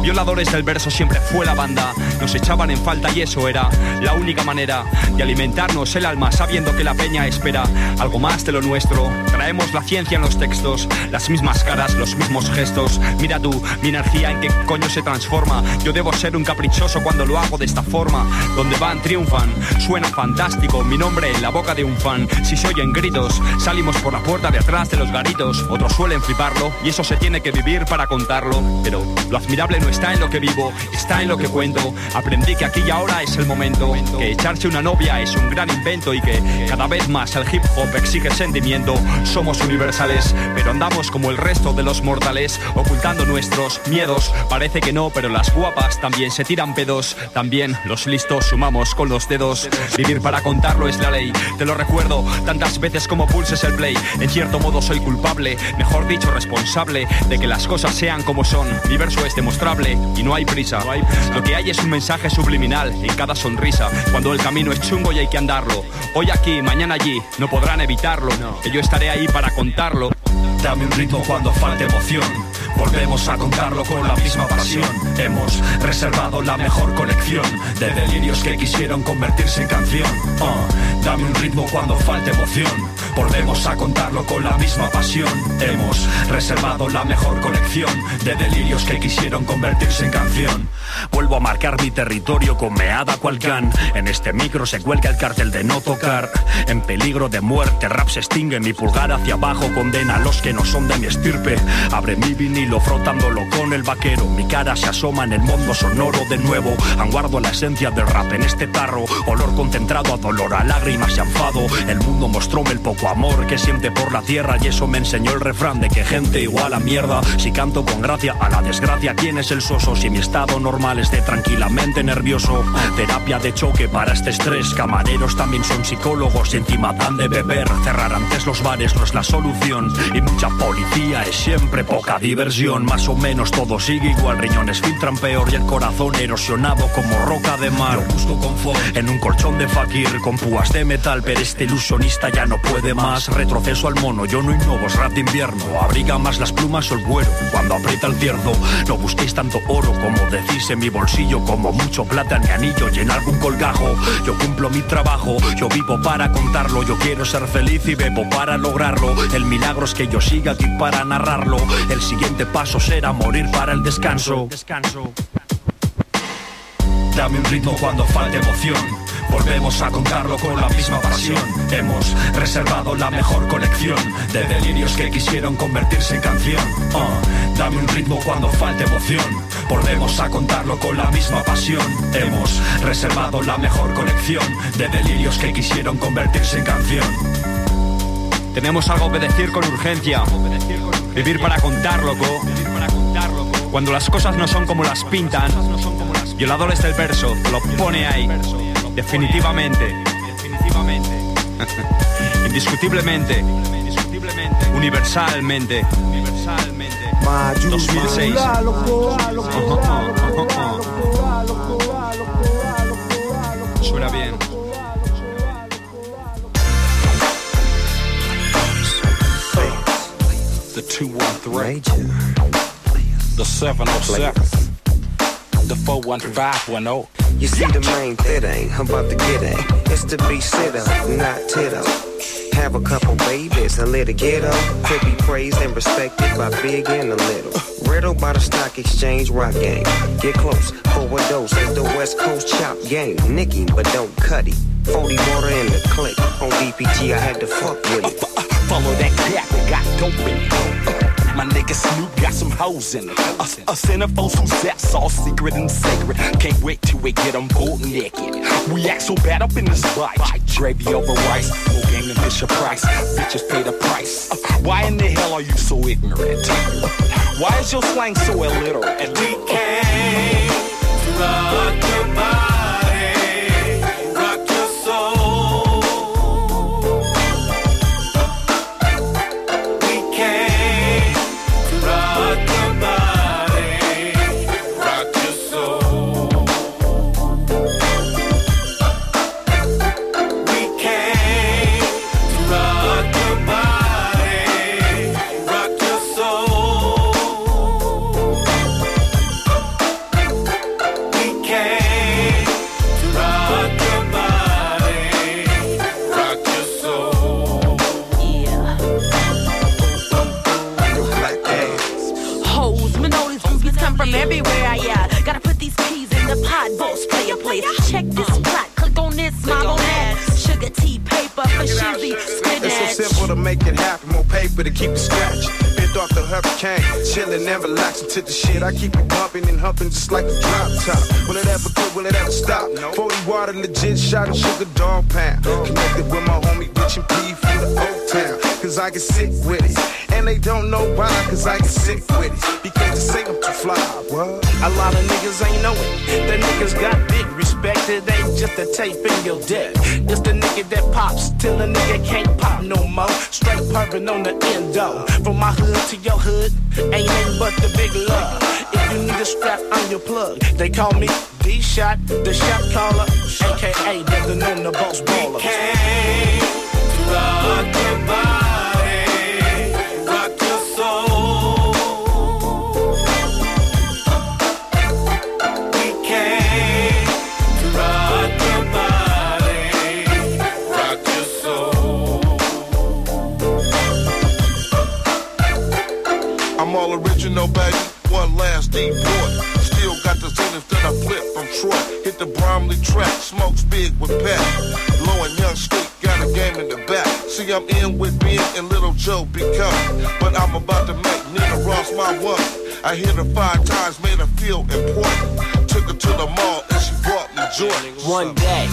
Violadores del verso siempre fue la banda. Nos echaban en falta y eso era la única manera de alimentarnos el alma sabiendo que la peña espera algo más de lo nuestro. Traemos la ciencia en los textos, las mismas caras, los mismos gestos. Mira tú, mi energía en qué coño se transforma. Yo debo ser un caprichoso cuando lo hago de esta forma. Donde van, triunfan. Suena fantástico, mi nombre en la boca de un fan. Si se oyen gritos, salimos por la puerta de atrás de los garitos. Otros suelen fliparlo y eso se tiene que vivir para contarlo. Pero lo admirable no está en lo que vivo, está en lo que cuento. Aprendí que aquí y ahora es el momento. Que echarse una novia es un gran invento y que cada vez más el hip hop exige sentimiento. Somos universales, pero andamos como el resto de los mortales, ocultando nuestros miedos. Parece que no, pero las guapas también se tiran pedos. También los listos sumamos con los dedos. Vivir para contarlo es la ley. Te lo recuerdo tantas veces como pulses el play. En cierto modo soy culpable, mejor dicho responsable, de que las cosas sean como son. Mi verso es demostrable y no hay prisa. Lo que hay es un mensaje subliminal en cada sonrisa. Cuando el camino es chungo y hay que andarlo. Hoy aquí, mañana allí, no podrán evitarlo. Que yo estaré ahí para contarlo. Dame un ritmo cuando falte emoción. Volvemos a contarlo con la misma pasión. Hemos reservado la mejor colección de delirios que quisieron convertirse en canción. Uh, dame un ritmo cuando falte emoción. Volvemos a contarlo con la misma pasión. Hemos reservado la mejor colección de delirios que quisieron convertirse en canción. Vuelvo a marcar mi territorio con meada cual can. En este micro se cuelga el cartel de no tocar. En peligro de muerte, rap se extingue. Mi pulgar hacia abajo condena a los que no son de mi estirpe. Abre mi vinilo frotándolo con el vaquero. Mi cara se asoma en el mundo sonoro de nuevo. Anguardo la esencia del rap en este tarro. Olor concentrado a dolor, a lágrimas y a enfado. El mundo mostróme el poco amor que siente por la tierra. Y eso me enseñó el refrán de que gente igual a mierda. Si canto con gracia a la desgracia, ¿quién es el soso? Si mi estado normal es de tranquilamente nervioso. Terapia de choque para este estrés. Camareros también son psicólogos y encima dan de beber. Cerrar antes los bares no es la solución. Y mucha policía es siempre poca diversión. Más o menos todo sigue igual. Riñones filtran peor y el corazón erosionado como roca de mar. Yo busco confort en un colchón de fakir con púas de metal. Pero este ilusionista ya no puede más. Retroceso al mono, yo no innovo, es rap de invierno. Abriga más las plumas o el cuero cuando aprieta el cierzo. No busquéis tanto oro como decís en mi bolsillo. Como mucho plata en mi anillo y en algún colgajo. Yo cumplo mi trabajo, yo vivo para contarlo. Yo quiero ser feliz y bebo para lograrlo. El milagro es que yo siga aquí para narrarlo. El siguiente paso será morir para el descanso. Dame un ritmo cuando falte emoción. Volvemos a contarlo con la misma pasión. Hemos reservado la mejor colección de delirios que quisieron convertirse en canción. Uh, dame un ritmo cuando falte emoción. Volvemos a contarlo con la misma pasión. Hemos reservado la mejor colección de delirios que quisieron convertirse en canción. Tenemos algo que decir con urgencia. Vivir para contar, loco. Cuando las cosas no son como las pintan. Violadores del verso, lo pone ahí. Definitivamente. [LAUGHS] Indiscutiblemente. Universalmente. 2006. 213. The 707. The 41510. You see the main thing ain't I'm about to get it. It's to be sitter, not tittle. Have a couple babies and let it get up. To be praised and respected by big and the little. Riddle by the stock exchange rock game. Get close for a dose as the West Coast chop game. Nicky, but don't cut it. 40 water in the click. On DPG, I had to fuck with it. Follow that we got dope in it. My nigga Snoop got some hoes in it. Us, us centerfolds who's that's all secret and sacred. Can't wait till we get them both naked. We act so bad up in this bite. Gravy over rice, no game to Fisher Price. Bitches pay the price. Uh, Why in the hell are you so ignorant? Why is your slang so illiterate? To rock your body, make it happen. More paper to keep it scratch. The hurricane, chillin' and relaxing to the shit. I keep it bumping and humping just like a drop top. Will it ever quit? Will it ever stop? 40 water, legit shot and sugar dog pound. Connected with my homie Bitch and P from the Old Town. Cause I get sick with it. And they don't know why, cause I get sick with it. Because they say I'm too fly. What? A lot of niggas ain't know it. The niggas got big respect. It ain't just a tape in your deck. It's the nigga that pops till the nigga can't pop no more. Straight purping on the endo. From my hood to your hood, ain't nothing but the big love. If you need a strap, I'm your plug. They call me D Shot, the shot caller, aka the boss baller. The Bromley track, smokes big with Pat. Low and young street, got a game in the back. See, I'm in with Ben and Little Joe be coming. But I'm about to make Nina Ross my woman. I hit her five times, made her feel important. Took her to the mall and she brought me joy. One day,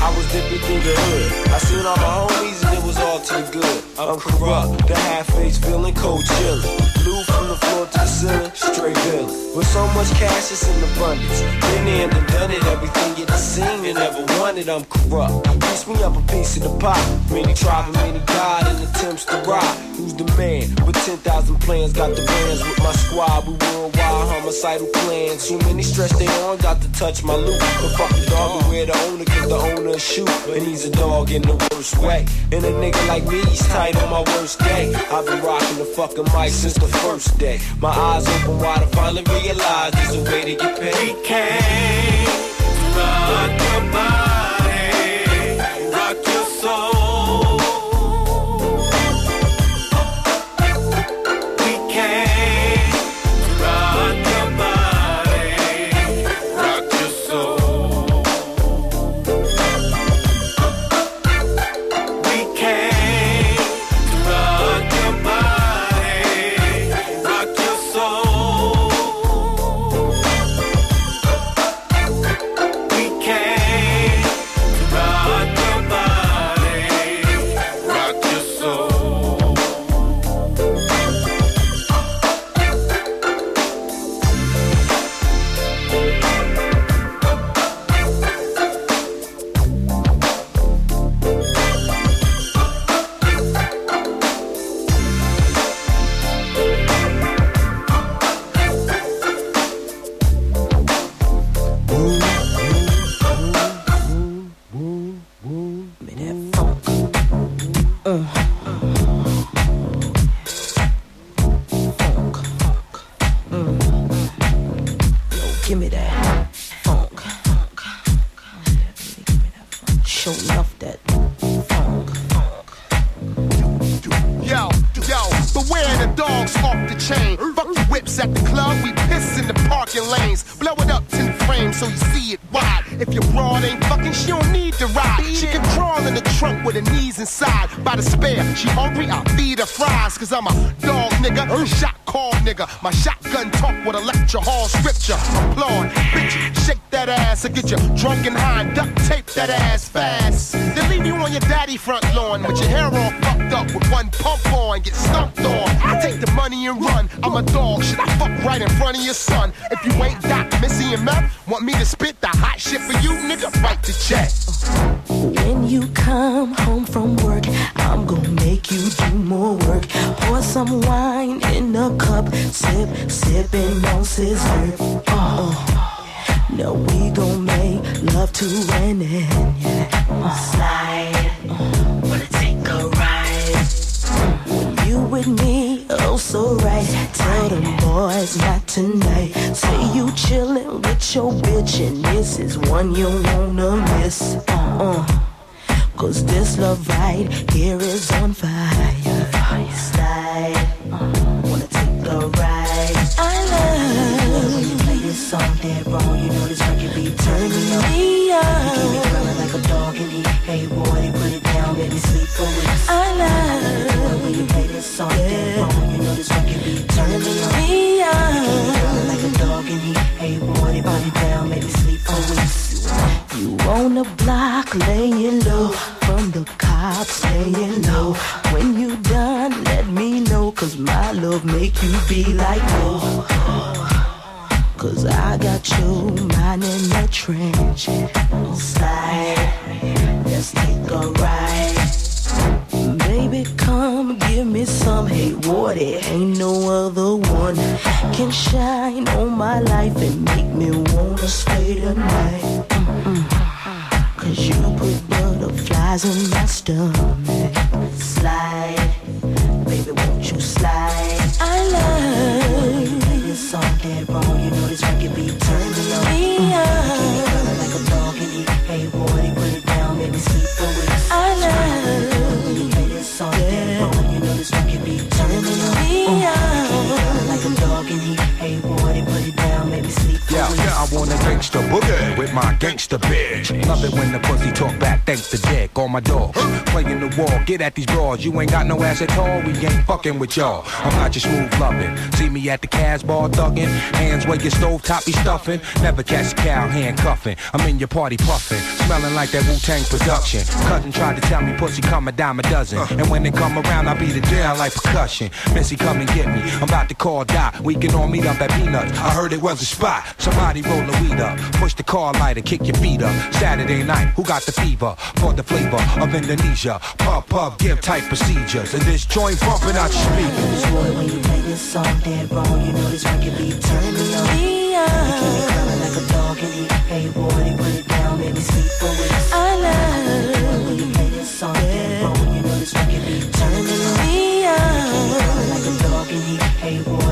I was dipping through the hood. I seen all my homies and it was all to the good. I'm corrupt, the half face feeling cold chillin'. Blue from the floor to the ceiling, straight villain. With so much cash, it's in abundance. Been there and done it, everything you done seen and never wanted. I'm corrupt. Piece me up a piece of the pie. Many tribe and many died in attempts to rob. Who's the man? With 10,000 plans, got the bands with my squad. We worldwide homicidal plans. Too many stress they on, got to touch my loot. But fuck the dog, beware the owner, cause the owner shoot. And he's a dog in the worst way. And a nigga like me, he's tight on my worst day. I've been rocking the fucking mic since the first day. My eyes open wide, I finally realized there's a way to get paid. We came to rock your As a master. Slide, baby, won't you slide? boogie with my gangster bitch. Love it when the pussy talk back, thanks to dick on my dog. Playing the wall, get at these broads. You ain't got no ass at all, we ain't fucking with y'all. I'm not your smooth loving. See me at the cash bar thugging, hands where your stove top be stuffing. Never catch a cow handcuffing. I'm in your party puffing, smelling like that Wu Tang production. Cousin tried to tell me pussy come a dime a dozen, and when they come around, I beat the down like percussion. Missy, come and get me. I'm about to call Doc. We can all meet up at Peanuts. I heard it was a spot. Somebody roll the weed up. Push the car lighter, kick your feet up. Saturday night, who got the fever? For the flavor of Indonesia. Pump, pump, give tight procedures. And this joint bumping out your speakers. Boy, when you play this song dead wrong, you know this record be turning me on. You keep me coming like a dog and he hey warning, put it down, make me sleep for weeks. I love when you play this song dead wrong, you know this record be turning me on. You keep me coming like a dog and he hey boy.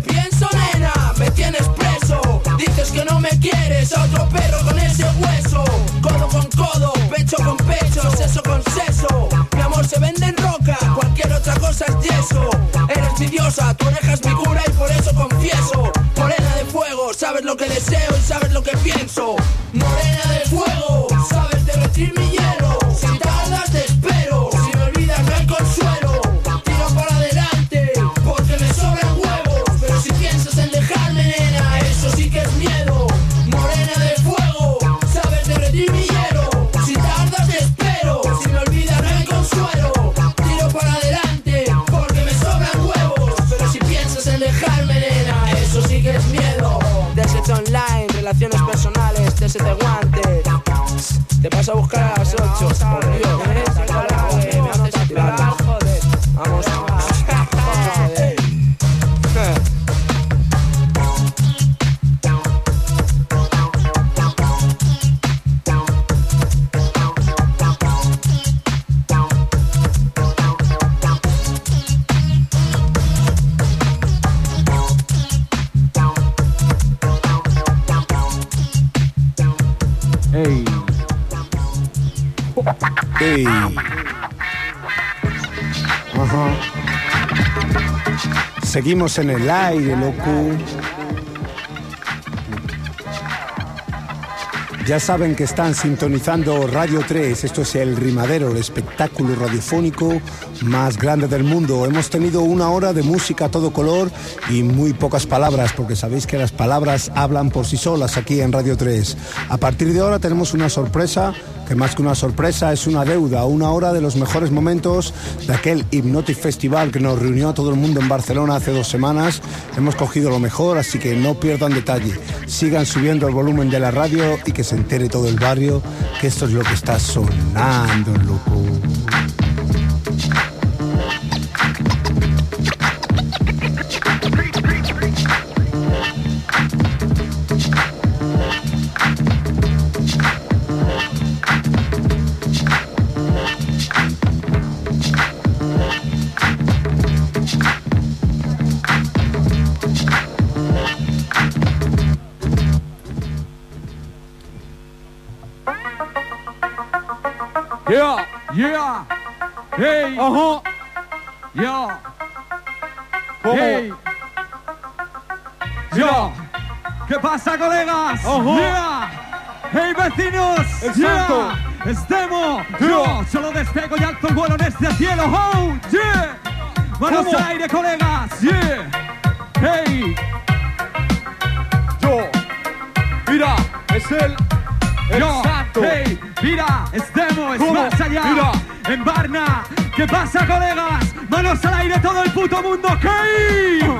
pienso, nena, me tienes preso. Dices que no me quieres, a otro perro con ese hueso. Codo con codo, pecho con pecho, seso con seso. Mi amor se vende en roca, cualquier otra cosa es yeso. Eres mi diosa, tu oreja es mi cura y por eso confieso. Morena de fuego, sabes lo que deseo Seguimos en el aire, loco. Ya saben que están sintonizando Radio 3, esto es el Rimadero, el espectáculo radiofónico más grande del mundo. Hemos tenido una hora de música a todo color y muy pocas palabras, porque sabéis que las palabras hablan por sí solas aquí en Radio 3. A partir de ahora tenemos una sorpresa, más que una sorpresa es una deuda, una hora de los mejores momentos de aquel Hypnotic Festival que nos reunió a todo el mundo en Barcelona hace dos semanas. Hemos cogido lo mejor, así que no pierdan detalle. Sigan subiendo el volumen de la radio y que se entere todo el barrio que esto es lo que está sonando, loco. Estemos. Yo solo despego y alto el vuelo en este cielo. Oh, yeah. Manos al aire, colegas. Yeah. Hey. Yo. Mira, es el Yo, exacto. hey, mira, estemos ¿Cómo? más allá. Mira. En Varna. ¿Qué pasa, colegas? Manos al aire, todo el puto mundo. ¿Qué?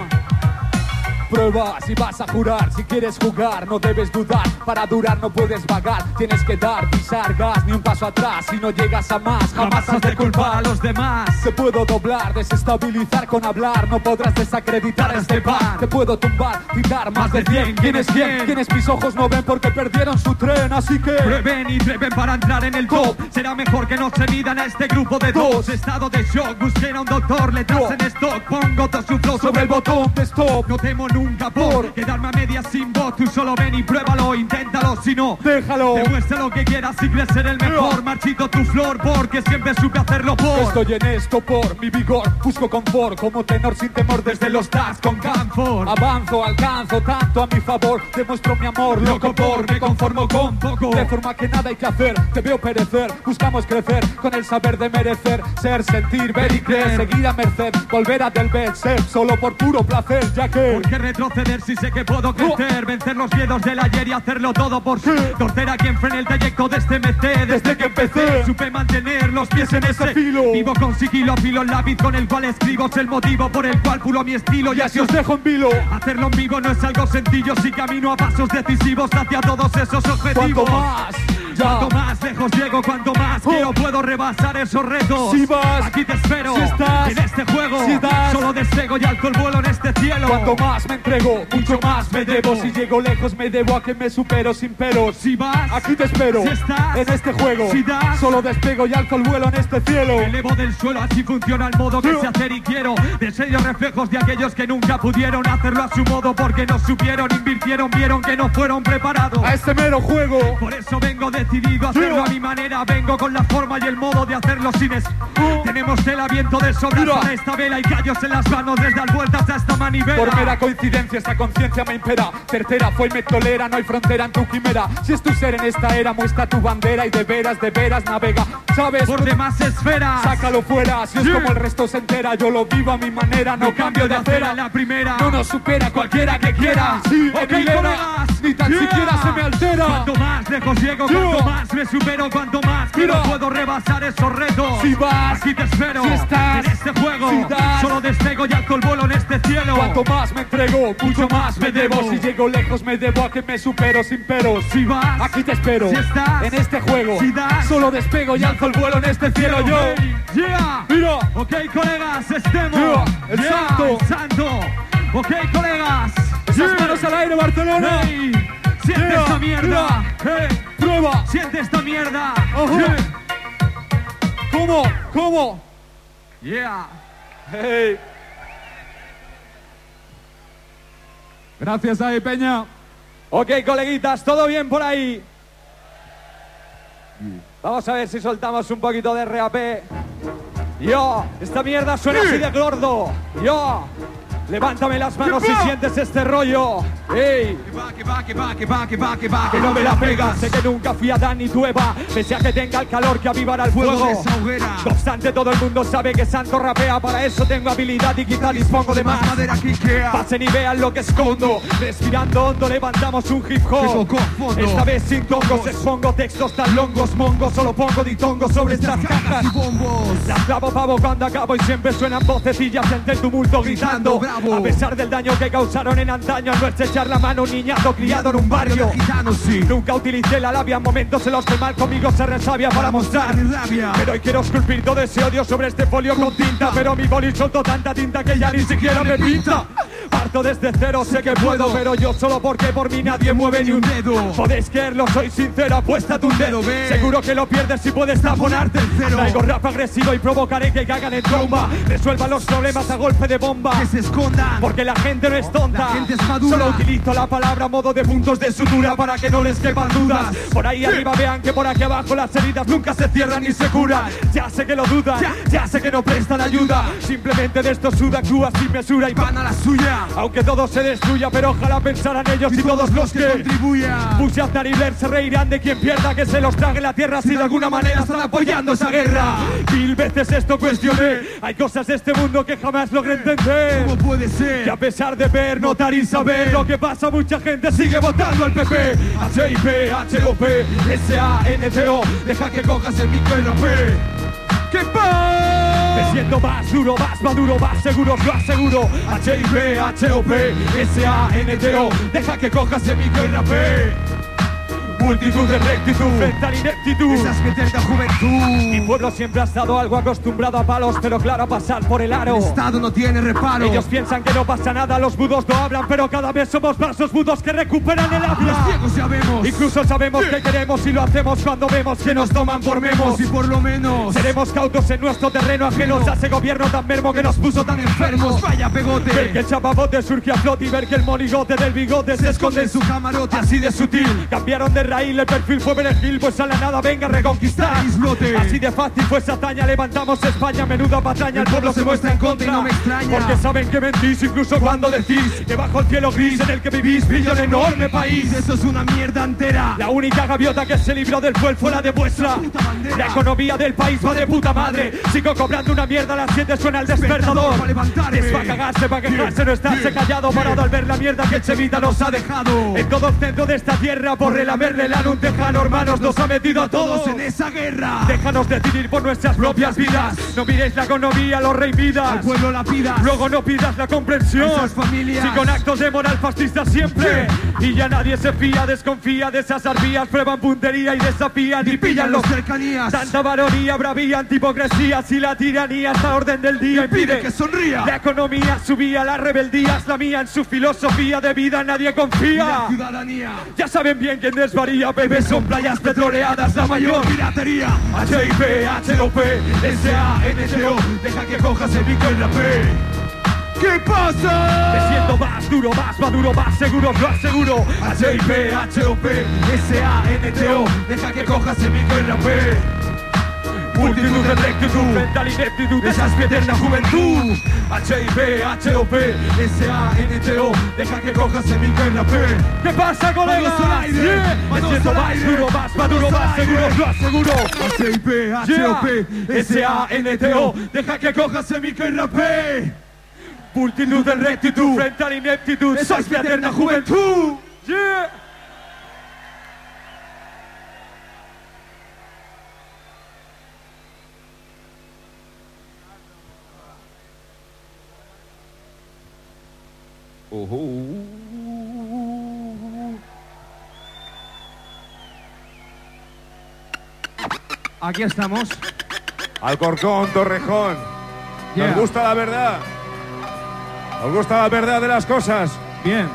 Prueba si vas a jurar, si quieres jugar, no debes dudar. Para durar no puedes vagar, tienes que dar, pisar gas, ni un paso atrás. Si no llegas a más, jamás has de culpar a los demás. Te puedo doblar, desestabilizar con hablar, no podrás desacreditar este pan. Te puedo tumbar, quitar más de 100. ¿Quién es quién? Quienes mis ojos no ven porque perdieron su tren, así que. Prueben y prueben para entrar en el top. Será mejor que no se midan a este grupo de dos. Estado de shock, busquen a un doctor, le das en stock. Pongo todo su flow sobre el botón de stop. No temo nunca por quedarme a medias sin voz. Tú solo ven y pruébalo, inténtalo, si no, déjalo. Demuestra lo que quieras si crees ser el mejor. Marchito tu flor porque siempre supe hacerlo por. Estoy en esto por mi vigor, busco confort como tenor sin temor desde los tas con confort. Avanzo, alcanzo tanto a mi favor, demuestro mi amor, loco por, me conformo con poco. De forma que nada hay que hacer, te veo perecer, buscamos crecer con el saber de merecer, ser, sentir, ver y creer, seguir a merced, volver a del ver, ser solo por puro placer, ya que. ¿Por qué retroceder si sé que puedo crecer? Vencer los miedos del ayer y hacerlo todo por sí. Torcer a quien frene el trayecto de este MC desde que empecé. Supe mantener los pies en ese filo. Vivo con sigilo, afilo el lápiz con el cual escribo. Es el motivo por el cual pulo mi estilo y así os dejo en vilo. Hacerlo en vivo no es algo sencillo. Si camino a pasos decisivos hacia todos esos objetivos. Cuanto más, ya. Cuanto más lejos llego, cuanto más quiero puedo rebasar esos retos. Si vas, aquí te espero. si estás, en este juego, si das, solo despego y alto el vuelo en este cielo. Cuanto más me entrego, mucho más me debo. Si llego lejos, me debo a que me supero sin peros. Si vas, aquí te espero. Si estás, en este juego, si das, solo despego y alto el vuelo en este cielo. Me elevo del suelo, así funciona el modo que sé hacer y quiero. Deseo reflejos de aquellos que nunca pudieron hacerlo a su modo porque no supieron, invirtieron, vieron que no fueron preparados. A este mero juego. Por eso vengo decidido a hacerlo a mi manera. Vengo con la forma y el modo de hacerlo sin es. Tenemos el viento de sobra para esta vela y callos en las manos desde las vueltas a esta manivela. Por mera coincidencia esta conciencia me impera Tercera fue y me tolera, no hay frontera en tu quimera Si es tu ser en esta era, muestra tu bandera Y de veras, de veras navega ¿Sabes? Por demás esferas Sácalo fuera, si es como el resto se entera Yo lo vivo a mi manera, no, No cambio de acera la primera. No nos supera cualquiera que quiera Sí, Ok, colegas. Ni tan Yeah. siquiera se me altera Cuanto más lejos llego, Yeah. cuanto más me supero, cuanto más quiero Mira. puedo rebasar esos retos. Si vas, aquí te espero. si estás, en este juego, si das, solo despego y alto el vuelo en este cielo. Cuanto más me entrego, mucho más me debo Si llego lejos me debo a que me supero sin peros Si vas, Aquí te espero, si estás, en este juego si das, Solo despego y alzo el vuelo en este cielo yo Hey, yeah. Mira, Ok, colegas, estemos. Yeah, el Yeah, santo. el santo. Ok, colegas. esas Yeah. manos al aire Barcelona Hey, siente esta mierda. Hey, Prueba siente esta mierda. ¿Cómo? ¿Cómo? Yeah. Hey. Gracias ahí, Peña. Ok, coleguitas, ¿todo bien por ahí? Vamos a ver si soltamos un poquito de RAP. Yo, esta mierda suena así de gordo. Yo, levántame las manos si sientes este rollo. ¡Ey! Que va, que va, que va, que va, que va, que va. Que no me la pegas. Sé que nunca fui a Dan ni tu Eva. Pese a que tenga el calor que avivará el fuego. No obstante, todo el mundo sabe que Santo rapea. Para eso tengo habilidad y quizá dispongo de más. Pasen y vean lo que escondo. Respirando hondo, levantamos un hip hop. Esta vez sin tongos, expongo textos tan longos, mongo. Solo pongo ditongos sobre estas cajas. Las clavo pavo cuando acabo y siempre suenan vocecillas entre el tumulto gritando. A pesar del daño que causaron en antaño, no es echar la mano un niñato criado en un barrio. Nunca utilicé la labia en momentos en los que mal conmigo se resabia para mostrar Pero hoy quiero esculpir todo ese odio sobre este folio con tinta. Pero mi boli soltó tanta tinta que ya ni siquiera me pinta. Parto desde cero, sé que puedo, pero yo solo porque por mí nadie mueve ni un dedo. Podéis creerlo, soy sincero, apuesta tu dedo. Seguro que lo pierdes si puedes taponarte el cero. Traigo rap agresivo y provocaré que cagan en tromba. Resuelva los problemas a golpe de bomba. Que se escondan, porque la gente no es tonta. Solo utilizo la palabra a modo de puntos de sutura para que no les quepan dudas. Por ahí arriba vean que por aquí abajo las heridas nunca se cierran ni se curan. Ya sé que lo dudan, ya sé que no prestan ayuda. Simplemente de esto suda, actúa sin mesura y van a la suya. Aunque todo se destruya, pero ojalá pensaran ellos y todos los que contribuyan. Bush, Aznar y Blair se reirán de quien pierda que se los trague la tierra si de alguna manera están apoyando esa guerra. Mil veces esto cuestioné. Hay cosas de este mundo que jamás logré entender. ¿Cómo puede ser? Que a pesar de ver, notar y saber lo que pasa, mucha gente sigue votando al PP. HIP, HOP, SANTO, deja que cojas el micro y rapé. ¡Que pa! Me siento más duro, más maduro, más seguro, lo aseguro. HIP, HOP, SANTO, deja que cojas el micro y rapé. Multitud de rectitud frente a la ineptitud. Esa es mi eterna juventud. Mi pueblo siempre ha estado algo acostumbrado a palos, pero claro a pasar por el aro. El Estado no tiene reparo. Ellos piensan que no pasa nada, los budos no hablan, pero cada vez somos más los budos que recuperan el habla. Los ciegos ya vemos. Incluso sabemos que queremos y lo hacemos cuando vemos que nos toman por memos. Y por lo menos seremos cautos en nuestro terreno ajenos a ese gobierno tan mermo que nos puso tan enfermos. Vaya pegote. Ver que el chapabote surge a flote y ver que el monigote del bigote se, esconde en su camarote así de sutil. Cambiaron de raíz, el perfil fue perejil, pues a la nada venga a reconquistar. Islote. Así de fácil fue esa levantamos España, menuda patraña, el pueblo se muestra en contra. Y no me extraña. Porque saben que mentís incluso cuando decís que bajo el cielo gris en el que vivís brilla un enorme país. Eso es una mierda entera. La única gaviota que se libró del fuel fue la de vuestra. La economía del país va de puta madre. Sigo cobrando una mierda, a las 7 suena el despertador. Para levantarme. Es para cagarse, para quejarse, no estarse callado, parado al ver la mierda que Chevita nos ha dejado. En todo el centro de esta tierra, por relamerle un tejano, hermanos, nos ha metido a todos en esa guerra. Déjanos decidir por nuestras propias vidas. No miréis la economía, los rey vidas. Al pueblo la pidas. Luego no pidas la comprensión. Esas familias. Si con actos de moral fascista siempre. Y ya nadie se fía, desconfía de esas arpías. Prueban puntería y desafían y pillan los cercanías. Tanta varonía, bravía, antipocresía. Si la tiranía está orden del día Impide que sonría. La economía subía, las rebeldías la mía en su filosofía de vida nadie confía. La ciudadanía. Ya saben bien quién desvaría, bebés son playas petroleadas, la mayor piratería. HIP, HOP, SANTO, deja que cojas el micro en la P. ¿Qué pasa? Me siento más duro, más maduro, más seguro, lo aseguro. HIP, HOP, SANTO, deja que cojas el micro en la P. Multitud de rectitud, frente a la ineptitud, esa es mi eterna juventud. HIP, HOP, SANTO, deja que cojas el micro en la P. ¿Qué pasa, colegas? Me siento más duro, más maduro, más seguro, lo aseguro. HIP, HOP, SANTO, deja que cojas el micro en la P. Multitud de rectitud, frente a la ineptitud, esa es mi eterna juventud. Yeah. Aquí estamos. Alcorcón, Torrejón. Yeah. Nos gusta la verdad. Nos gusta la verdad de las cosas. Bien.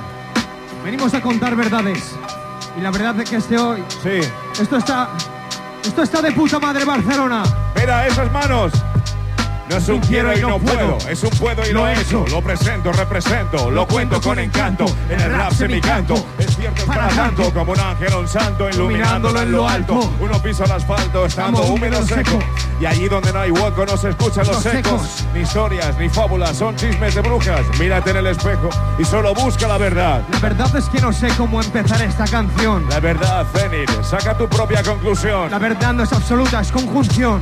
Venimos a contar verdades. Y la verdad es que este hoy. Sí. Esto está. Esto está de puta madre Barcelona. Mira esas manos. No es un quiero y no puedo, es un puedo y lo he hecho. Lo presento, represento, lo cuento con encanto. En el rap se mi canto, es cierto es para tanto. Como un ángel o un santo, iluminándolo en lo alto. Uno pisa el asfalto, estando húmedo seco. Y allí donde no hay hueco no se escuchan los ecos. Ni historias, ni fábulas, son chismes de brujas. Mírate en el espejo y solo busca la verdad. La verdad es que no sé cómo empezar esta canción. La verdad, Zenit, saca tu propia conclusión. La verdad no es absoluta, es conjunción.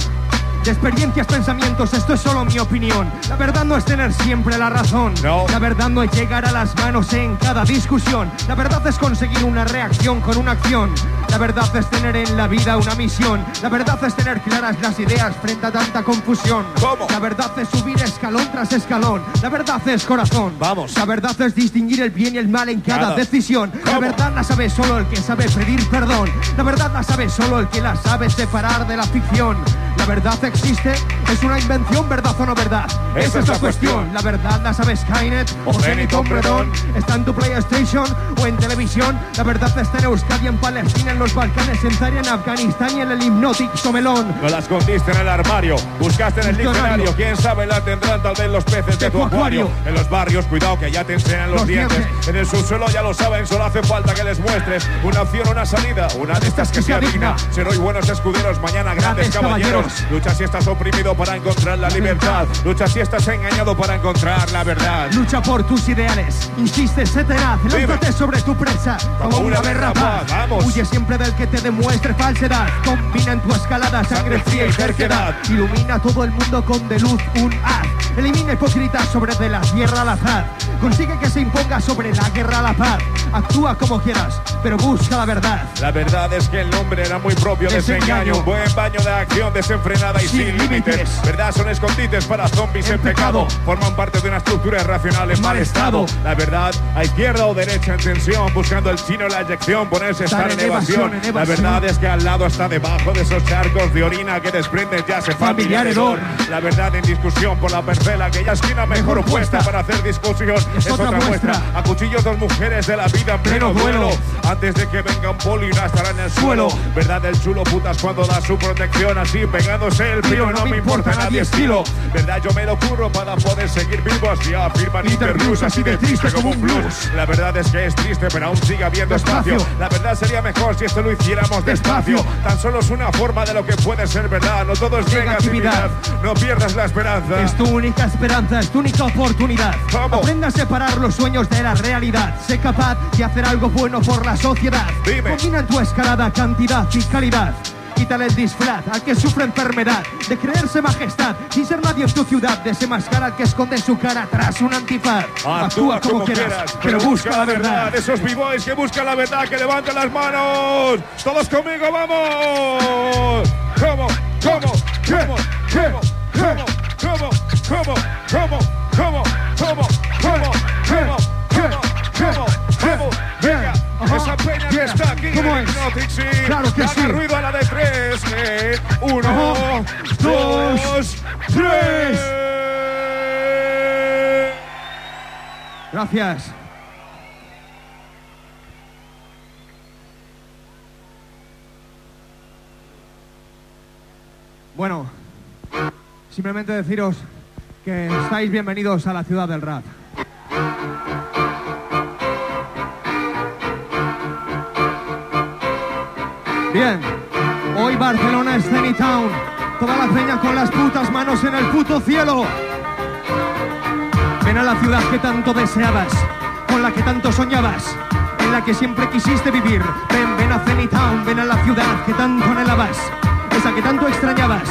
De experiencias, pensamientos, esto es solo mi opinión. La verdad no es tener siempre la razón. No. La verdad no es llegar a las manos en cada discusión. La verdad es conseguir una reacción con una acción. La verdad es tener en la vida una misión. La verdad es tener claras las ideas frente a tanta confusión. ¿Cómo? La verdad es subir escalón tras escalón. La verdad es corazón. Vamos. La verdad es distinguir el bien y el mal en cada decisión. La verdad la sabe solo el que sabe pedir perdón. La verdad la sabe solo el que la sabe separar de la ficción. La verdad existe, es una invención, verdad o no verdad. Esa es la cuestión. La verdad la sabe Skynet O o. Está en tu PlayStation o en televisión. La verdad está en Euskadi, en Palestina, en los Balcanes, en en Afganistán y en el hipnotic Somelón. No la escondiste en el armario, buscaste en el Diccionario. Quién sabe, la tendrán tal vez los peces de, tu acuario. En los barrios, cuidado que ya te enseñan los, Los dientes. dientes. En el subsuelo ya lo saben, solo hace falta que les muestres una opción, una salida, una de estas que sea digna. Ser hoy buenos escuderos, mañana grandes, Grandes caballeros. caballeros. Lucha si estás oprimido para encontrar la libertad. Lucha si estás engañado para encontrar la verdad. Lucha por tus ideales, insiste, sé tenaz, lánzate sobre tu presa como, Como una una berra berrapaz, vamos. Huye siempre del que te demuestre falsedad. Combina en tu escalada sangre fría y terquedad. Ilumina todo el mundo con de luz un haz. Elimina hipócritas sobre de la tierra al azar. Consigue que se imponga sobre la guerra a la paz. Actúa como quieras, pero busca la verdad. La verdad es que el nombre era muy propio de ese Desengaño. engaño. Un buen baño de acción desenfrenada y Sin sin límites. límites. Verdad son escondites para zombies en, En pecado. pecado. Forman parte de una estructura irracional en mal estado. La verdad, a izquierda o derecha en tensión, buscando el chino la eyección, ponerse estar en, evasión. La verdad es que al lado está debajo de esos charcos de orina que desprenden ya se familiar hedor. La verdad en discusión por la parcela, aquella esquina mejor opuesta puesta. para hacer discusión. Es otra muestra. A cuchillos dos mujeres de la vida en pleno duelo. Antes de que venga un poli, una estará en el suelo. Verdad el chulo putas cuando da su protección así pegándose el brío. No me importa nadie estilo. Verdad yo me lo curro para poder seguir vivo así afirman interviews así de triste como un blues. La verdad es que es triste pero aún sigue habiendo espacio. Espacio. La verdad sería mejor si lo hiciéramos despacio. Tan solo es una forma de lo que puede ser verdad. No todo es negatividad. Negatividad. No pierdas la esperanza. Es tu única esperanza, es tu única oportunidad. Aprenda a separar los sueños de la realidad. Sé capaz de hacer algo bueno por la sociedad. Dime. Combina en tu escalada cantidad y calidad. Quítale el disfraz al que sufre enfermedad de creerse majestad sin ser nadie en tu ciudad. Desenmascara al que esconde su cara tras un antifaz. Actúa como quieras, pero busca la verdad. Esos b-boys que buscan la verdad, que levanten las manos. Todos conmigo, vamos. ¿Cómo? ¿Cómo? ¿Cómo? ¿Cómo? ¿Cómo? ¿Cómo? ¿Cómo? ¿Cómo? ¿Cómo? ¿Cómo? Está aquí ¿Cómo es? Claro que sí. ruido a la de tres. eh. Uno, Ajá. dos, Dos, tres. Gracias. Bueno, simplemente deciros que estáis bienvenidos a la ciudad del rap. Bien, hoy Barcelona es Zenitown. Toda la peña con las putas manos en el puto cielo. Ven a la ciudad que tanto deseabas, con la que tanto soñabas, en la que siempre quisiste vivir. Ven, ven a Zenitown, ven a la ciudad que tanto anhelabas, esa que tanto extrañabas,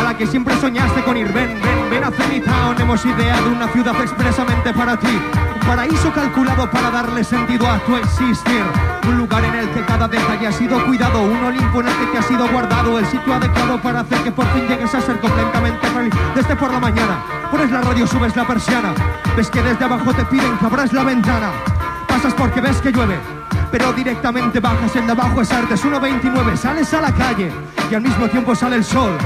a la que siempre soñaste con ir. Ven, ven, ven a Zenitown, hemos ideado una ciudad expresamente para ti. Un paraíso calculado para darle sentido a tu existir. Un lugar en el que cada detalle ha sido cuidado, un Olimpo en el que te ha sido guardado, el sitio adecuado para hacer que por fin llegues a ser completamente feliz. Desde por la mañana, pones la radio, subes la persiana, ves que desde abajo te piden que abras la ventana. Pasas porque ves que llueve, pero directamente bajas el de abajo es arte, es 1.29, sales a la calle y al mismo tiempo sale el sol.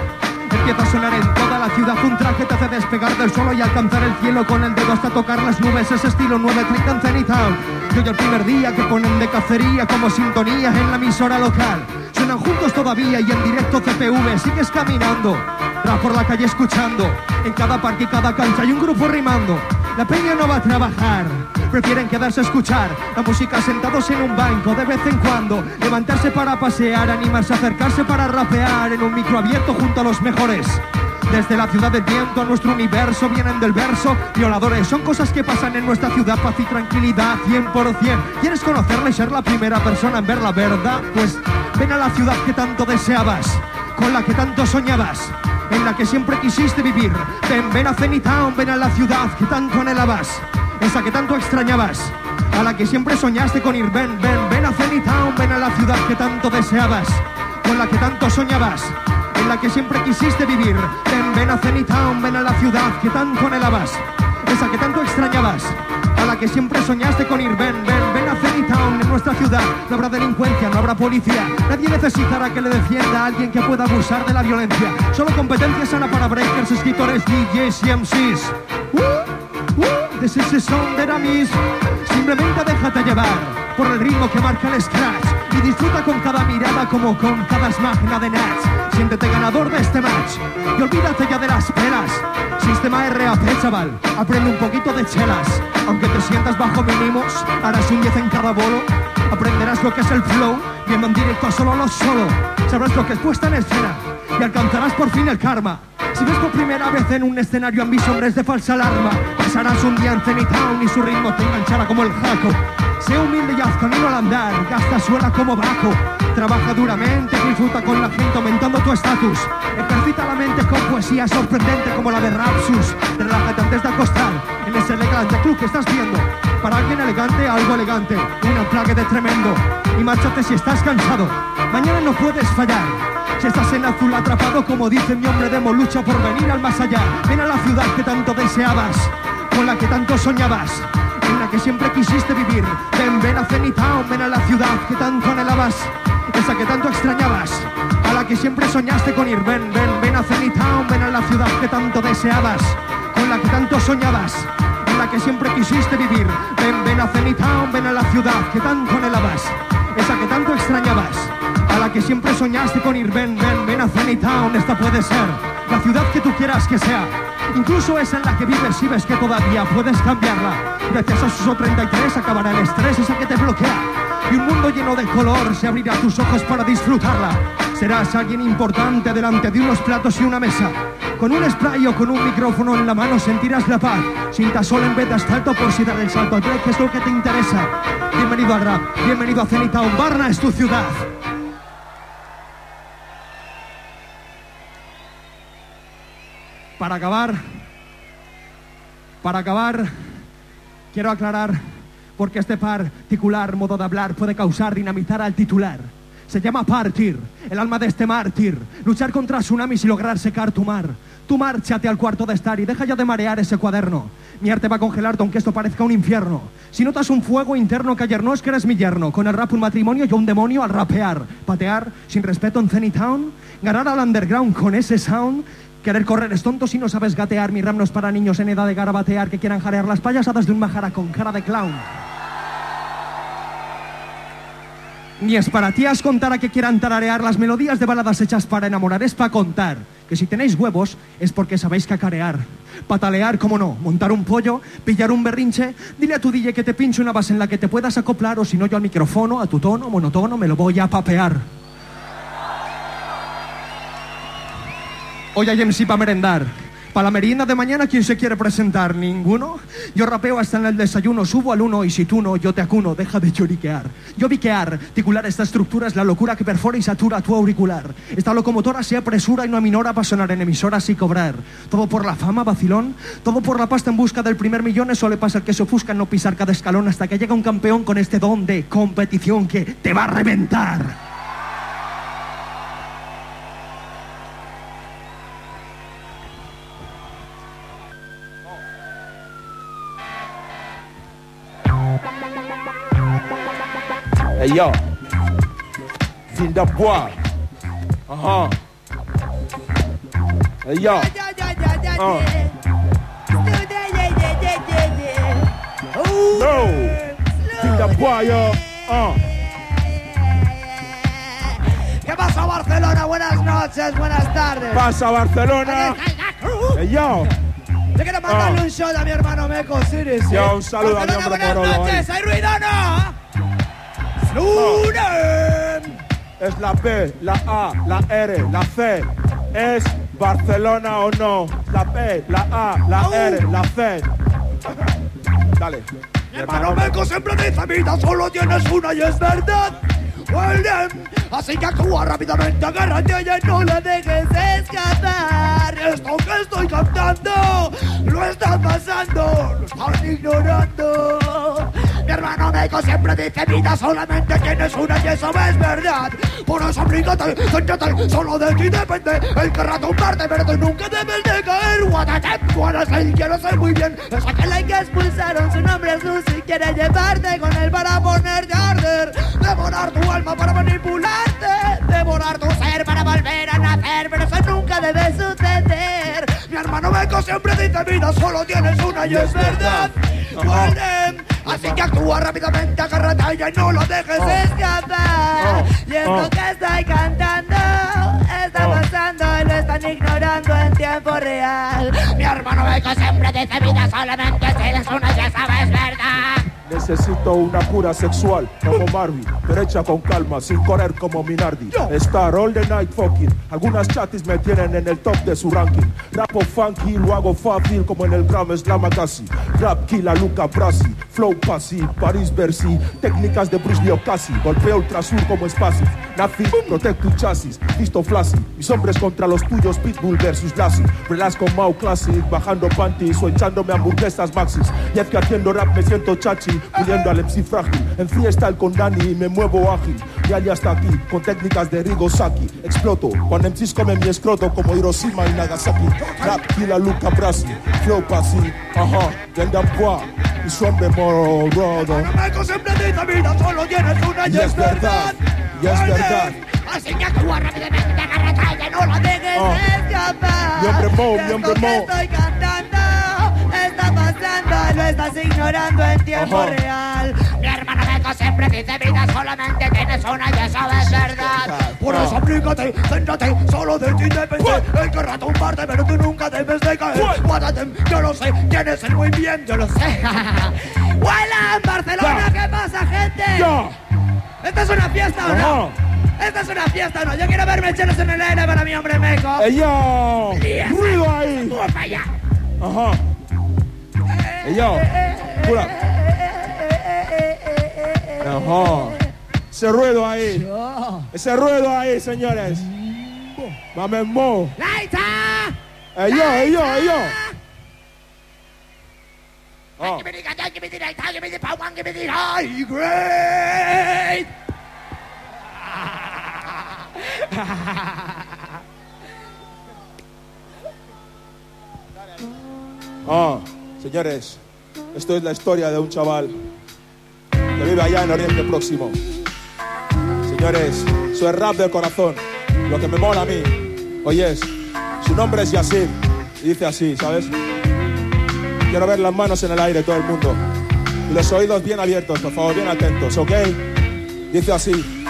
Empieza a sonar en toda la ciudad un traje te hace despegar del suelo y alcanzar el cielo con el dedo hasta tocar las nubes. Ese estilo 9 Trick and Zenitown. Y hoy el primer día que ponen de cacería como sintonía en la emisora local. Suenan juntos todavía y en directo CPV sigues caminando. Tras por la calle escuchando. En cada parque y cada cancha hay un grupo rimando. La peña no va a trabajar. Prefieren quedarse a escuchar la música sentados en un banco de vez en cuando. Levantarse para pasear, animarse, acercarse para rapear en un micro abierto junto a los mejores. Desde la ciudad del viento a nuestro universo vienen del verso. Violadores son cosas que pasan en nuestra ciudad, paz y tranquilidad 100%. ¿Quieres conocerla y ser la primera persona en ver la verdad? Pues ven a la ciudad que tanto deseabas, con la que tanto soñabas, en la que siempre quisiste vivir. Ven, ven a Zenitown, ven a la ciudad que tanto anhelabas, esa que tanto extrañabas, a la que siempre soñaste con ir. Ven, ven, ven a Zenitown, ven a la ciudad que tanto deseabas, con la que tanto soñabas en la que siempre quisiste vivir. Ven, ven a Zenitown, ven a la ciudad que tanto anhelabas, esa que tanto extrañabas, a la que siempre soñaste con ir. Ven, ven, ven a Zenitown, en nuestra ciudad no habrá delincuencia, no habrá policía. Nadie necesitará que le defienda a alguien que pueda abusar de la violencia. Solo competencia sana para breakers, escritores, DJs y MCs. Uh, this is the song that I miss. Simplemente déjate llevar por el ritmo que marca el scratch y disfruta con cada mirada como con cada magna de Nats. Siéntete ganador de este match y olvídate ya de las pelas. Sistema RAP, chaval, aprende un poquito de chelas. Aunque te sientas bajo mínimos, harás un 10 en cada bolo. Aprenderás lo que es el flow, viendo en directo solo lo solo. Sabrás lo que es puesta en escena y alcanzarás por fin el karma. Si ves por primera vez en un escenario a mis hombres de falsa alarma, pasarás un día en Zenitown y su ritmo te enganchará como el jaco. Sé humilde y haz camino al andar, gasta suela como bajo. Trabaja duramente, disfruta con la gente aumentando tu estatus. Ejercita la mente con poesía sorprendente como la de Rapsus. Relájate antes de acostar en ese elegante club que estás viendo. Para alguien elegante, algo elegante. Una plaga de tremendo. Y márchate si estás cansado. Mañana no puedes fallar. Si estás en azul atrapado, como dice mi hombre demo, lucha por venir al más allá. Ven a la ciudad que tanto deseabas, con la que tanto soñabas, que siempre quisiste vivir. Ven, ven a Zenitown, ven a la ciudad que tanto anhelabas, esa que tanto extrañabas, a la que siempre soñaste con ir. Ven, ven, ven a Zenitown, ven a la ciudad que tanto deseabas, con la que tanto soñabas, en la que siempre quisiste vivir. Ven, ven a Zenitown, ven a la ciudad que tanto anhelabas, esa que tanto extrañabas, a la que siempre soñaste con ir. Ven, ven, ven a Zenitown, esta puede ser la ciudad que tú quieras que sea. Incluso esa en la que vives y ves que todavía puedes cambiarla. Gracias a Suso 33 acabará el estrés, ese que te bloquea. Y un mundo lleno de color se abrirá tus ojos para disfrutarla. Serás alguien importante delante de unos platos y una mesa. Con un spray o con un micrófono en la mano sentirás la paz. Sin sol en vez de asfalto por si dar el salto al break es lo que te interesa. Bienvenido al rap, bienvenido a Zenitown. Barna es tu ciudad. Para acabar, para acabar, quiero aclarar porque este particular modo de hablar puede causar dinamitar al titular. Se llama partir, el alma de este mártir, luchar contra tsunamis y lograr secar tu mar. Tú márchate al cuarto de estar y deja ya de marear ese cuaderno. Mi arte va a congelarte aunque esto parezca un infierno. Si notas un fuego interno que ayer no es que eres mi yerno, con el rap un matrimonio yo un demonio al rapear. Patear sin respeto en Zenitown, ganar al underground con ese sound. Querer correr es tonto si no sabes gatear. Mi rap no es para niños en edad de garabatear que quieran jarear las payasadas de un majara con cara de clown. Ni es para tías contar a que quieran tararear las melodías de baladas hechas para enamorar, es para contar que si tenéis huevos es porque sabéis cacarear. Patalear, cómo no, montar un pollo, pillar un berrinche, dile a tu DJ que te pinche una base en la que te puedas acoplar o si no yo al micrófono, a tu tono monotono, me lo voy a papear. Hoy hay MC para merendar. Para la merienda de mañana, ¿quién se quiere presentar? ¿Ninguno? Yo rapeo hasta en el desayuno, subo al uno y si tú no, yo te acuno, deja de lloriquear. Yo biquear, articular esta estructura es la locura que perfora y satura tu auricular. Esta locomotora se apresura y no aminora para sonar en emisoras y cobrar. Todo por la fama, vacilón, todo por la pasta en busca del primer millón, eso le pasa al que se ofusca en no pisar cada escalón hasta que llega un campeón con este don de competición que te va a reventar. Hey yo, Zimbabwe. Uh huh. Hey yo. Uh. No. Zimbabwe, yo. Uh. ¿Qué pasa Barcelona? Buenas noches, buenas tardes. Pasa Barcelona. Hey yo. Yo quiero mandarle Ah. un shot a mi hermano Meco City. sí. Yo, un saludo a mi Barcelona, hombre buenas Corolo, noches. ¿Hay ruido o no? Slunen. Es la B, la A, la R, la C. ¿Es Barcelona o no? La B, la A, la R, la C. Dale. Mi hermano Meco siempre dice vida solo tienes una y es verdad. Así que actúa rápidamente, agárrate a ella y no la dejes escapar. Esto que estoy cantando, lo estás pasando, lo estás ignorando. Mi hermano Meco siempre dice vida solamente tienes una y eso es verdad. Por eso abrígate, céntrate, solo de ti depende. El querrá tumbarte, pero tú nunca debes de caer. What temp, what a say, quiero ser muy bien. Esa que la que expulsaron, su nombre es Lucy. Quiere llevarte con él para ponerte a. Devorar tu alma para manipularte. Devorar tu ser para volver a nacer. Pero eso nunca debe suceder. Mi hermano Meco siempre dice vida solo tienes una y es verdad. Así que actúa rápidamente, agárrate a ella y no lo dejes escapar. Y es lo que estoy cantando, está pasando y lo están ignorando en tiempo real. Mi hermano Meco siempre dice vida solamente tienes una y esa es verdad. Necesito una cura sexual como Marvin, pero hecha con calma, sin correr como Minardi. Star all the night fucking. Algunas chatis me tienen en el top de su ranking. Rapo funky, lo hago fácil como en el Gram Slam casi. Rap killa Luca Brasi, flow pasi, Paris Bercy, técnicas de Bruce casi. Golpeo ultrasur como Spasi. Nazi, protect tu chasis, listo flashy. Mis hombres contra los tuyos, Pitbull versus Lassie. Relax con Mau Classic, bajando panties o echándome hamburguesas maxis. Y es que haciendo rap me siento chachi, pudiendo al MC frágil. En freestyle con Dani me muevo ágil. Y allá hasta aquí, con técnicas de Rigo Saki. Exploto, cuando MCs comen mi escroto como Hiroshima y Nagasaki. Rap killa Luca Brasi, flow pasi, ajá, vendan poa. Y su hombre vida, solo tienes una y, Y es verdad, y es verdad. Así que actúa rápidamente, agárrate a ella, no la dejes Ah. escapar. Mi hombre Mo, mi hombre Mo. Está pasando, lo estás ignorando en tiempo real. Mi hermano Meco siempre dice vida, solamente tienes una y eso es verdad. Por eso aplícate, céntrate, solo de ti depende. El que tumbarte, pero tú nunca debes de caer. Guárdate, yo lo sé, tienes el muy bien, yo lo sé. [LAUGHS] ¡Huela en Barcelona! ¿Qué pasa, gente? ¿Esta es una fiesta o no? ¿Esta es una fiesta o no? Yo quiero ver mecheros en el aire para mi hombre meco. ¡Ey, yo! ¡Ruido ahí! ¡Vamos para allá! Ajá. ¡Ey, yo! Pura. Ajá. Ese ruido ahí. Ese ruido ahí, señores. Mame mo. ¡Laita! ¡Ey, yo, ey, yo, ey, yo! Ah. Give me señores, esto es la historia de un chaval que vive allá en Oriente Próximo. Señores, es rap del corazón, lo que me mola a mí. Oyes, su nombre es Yassin y dice así, ¿sabes? Quiero ver las manos en el aire, todo el mundo. Y los oídos bien abiertos, por favor, bien atentos, ¿ok? Dice así.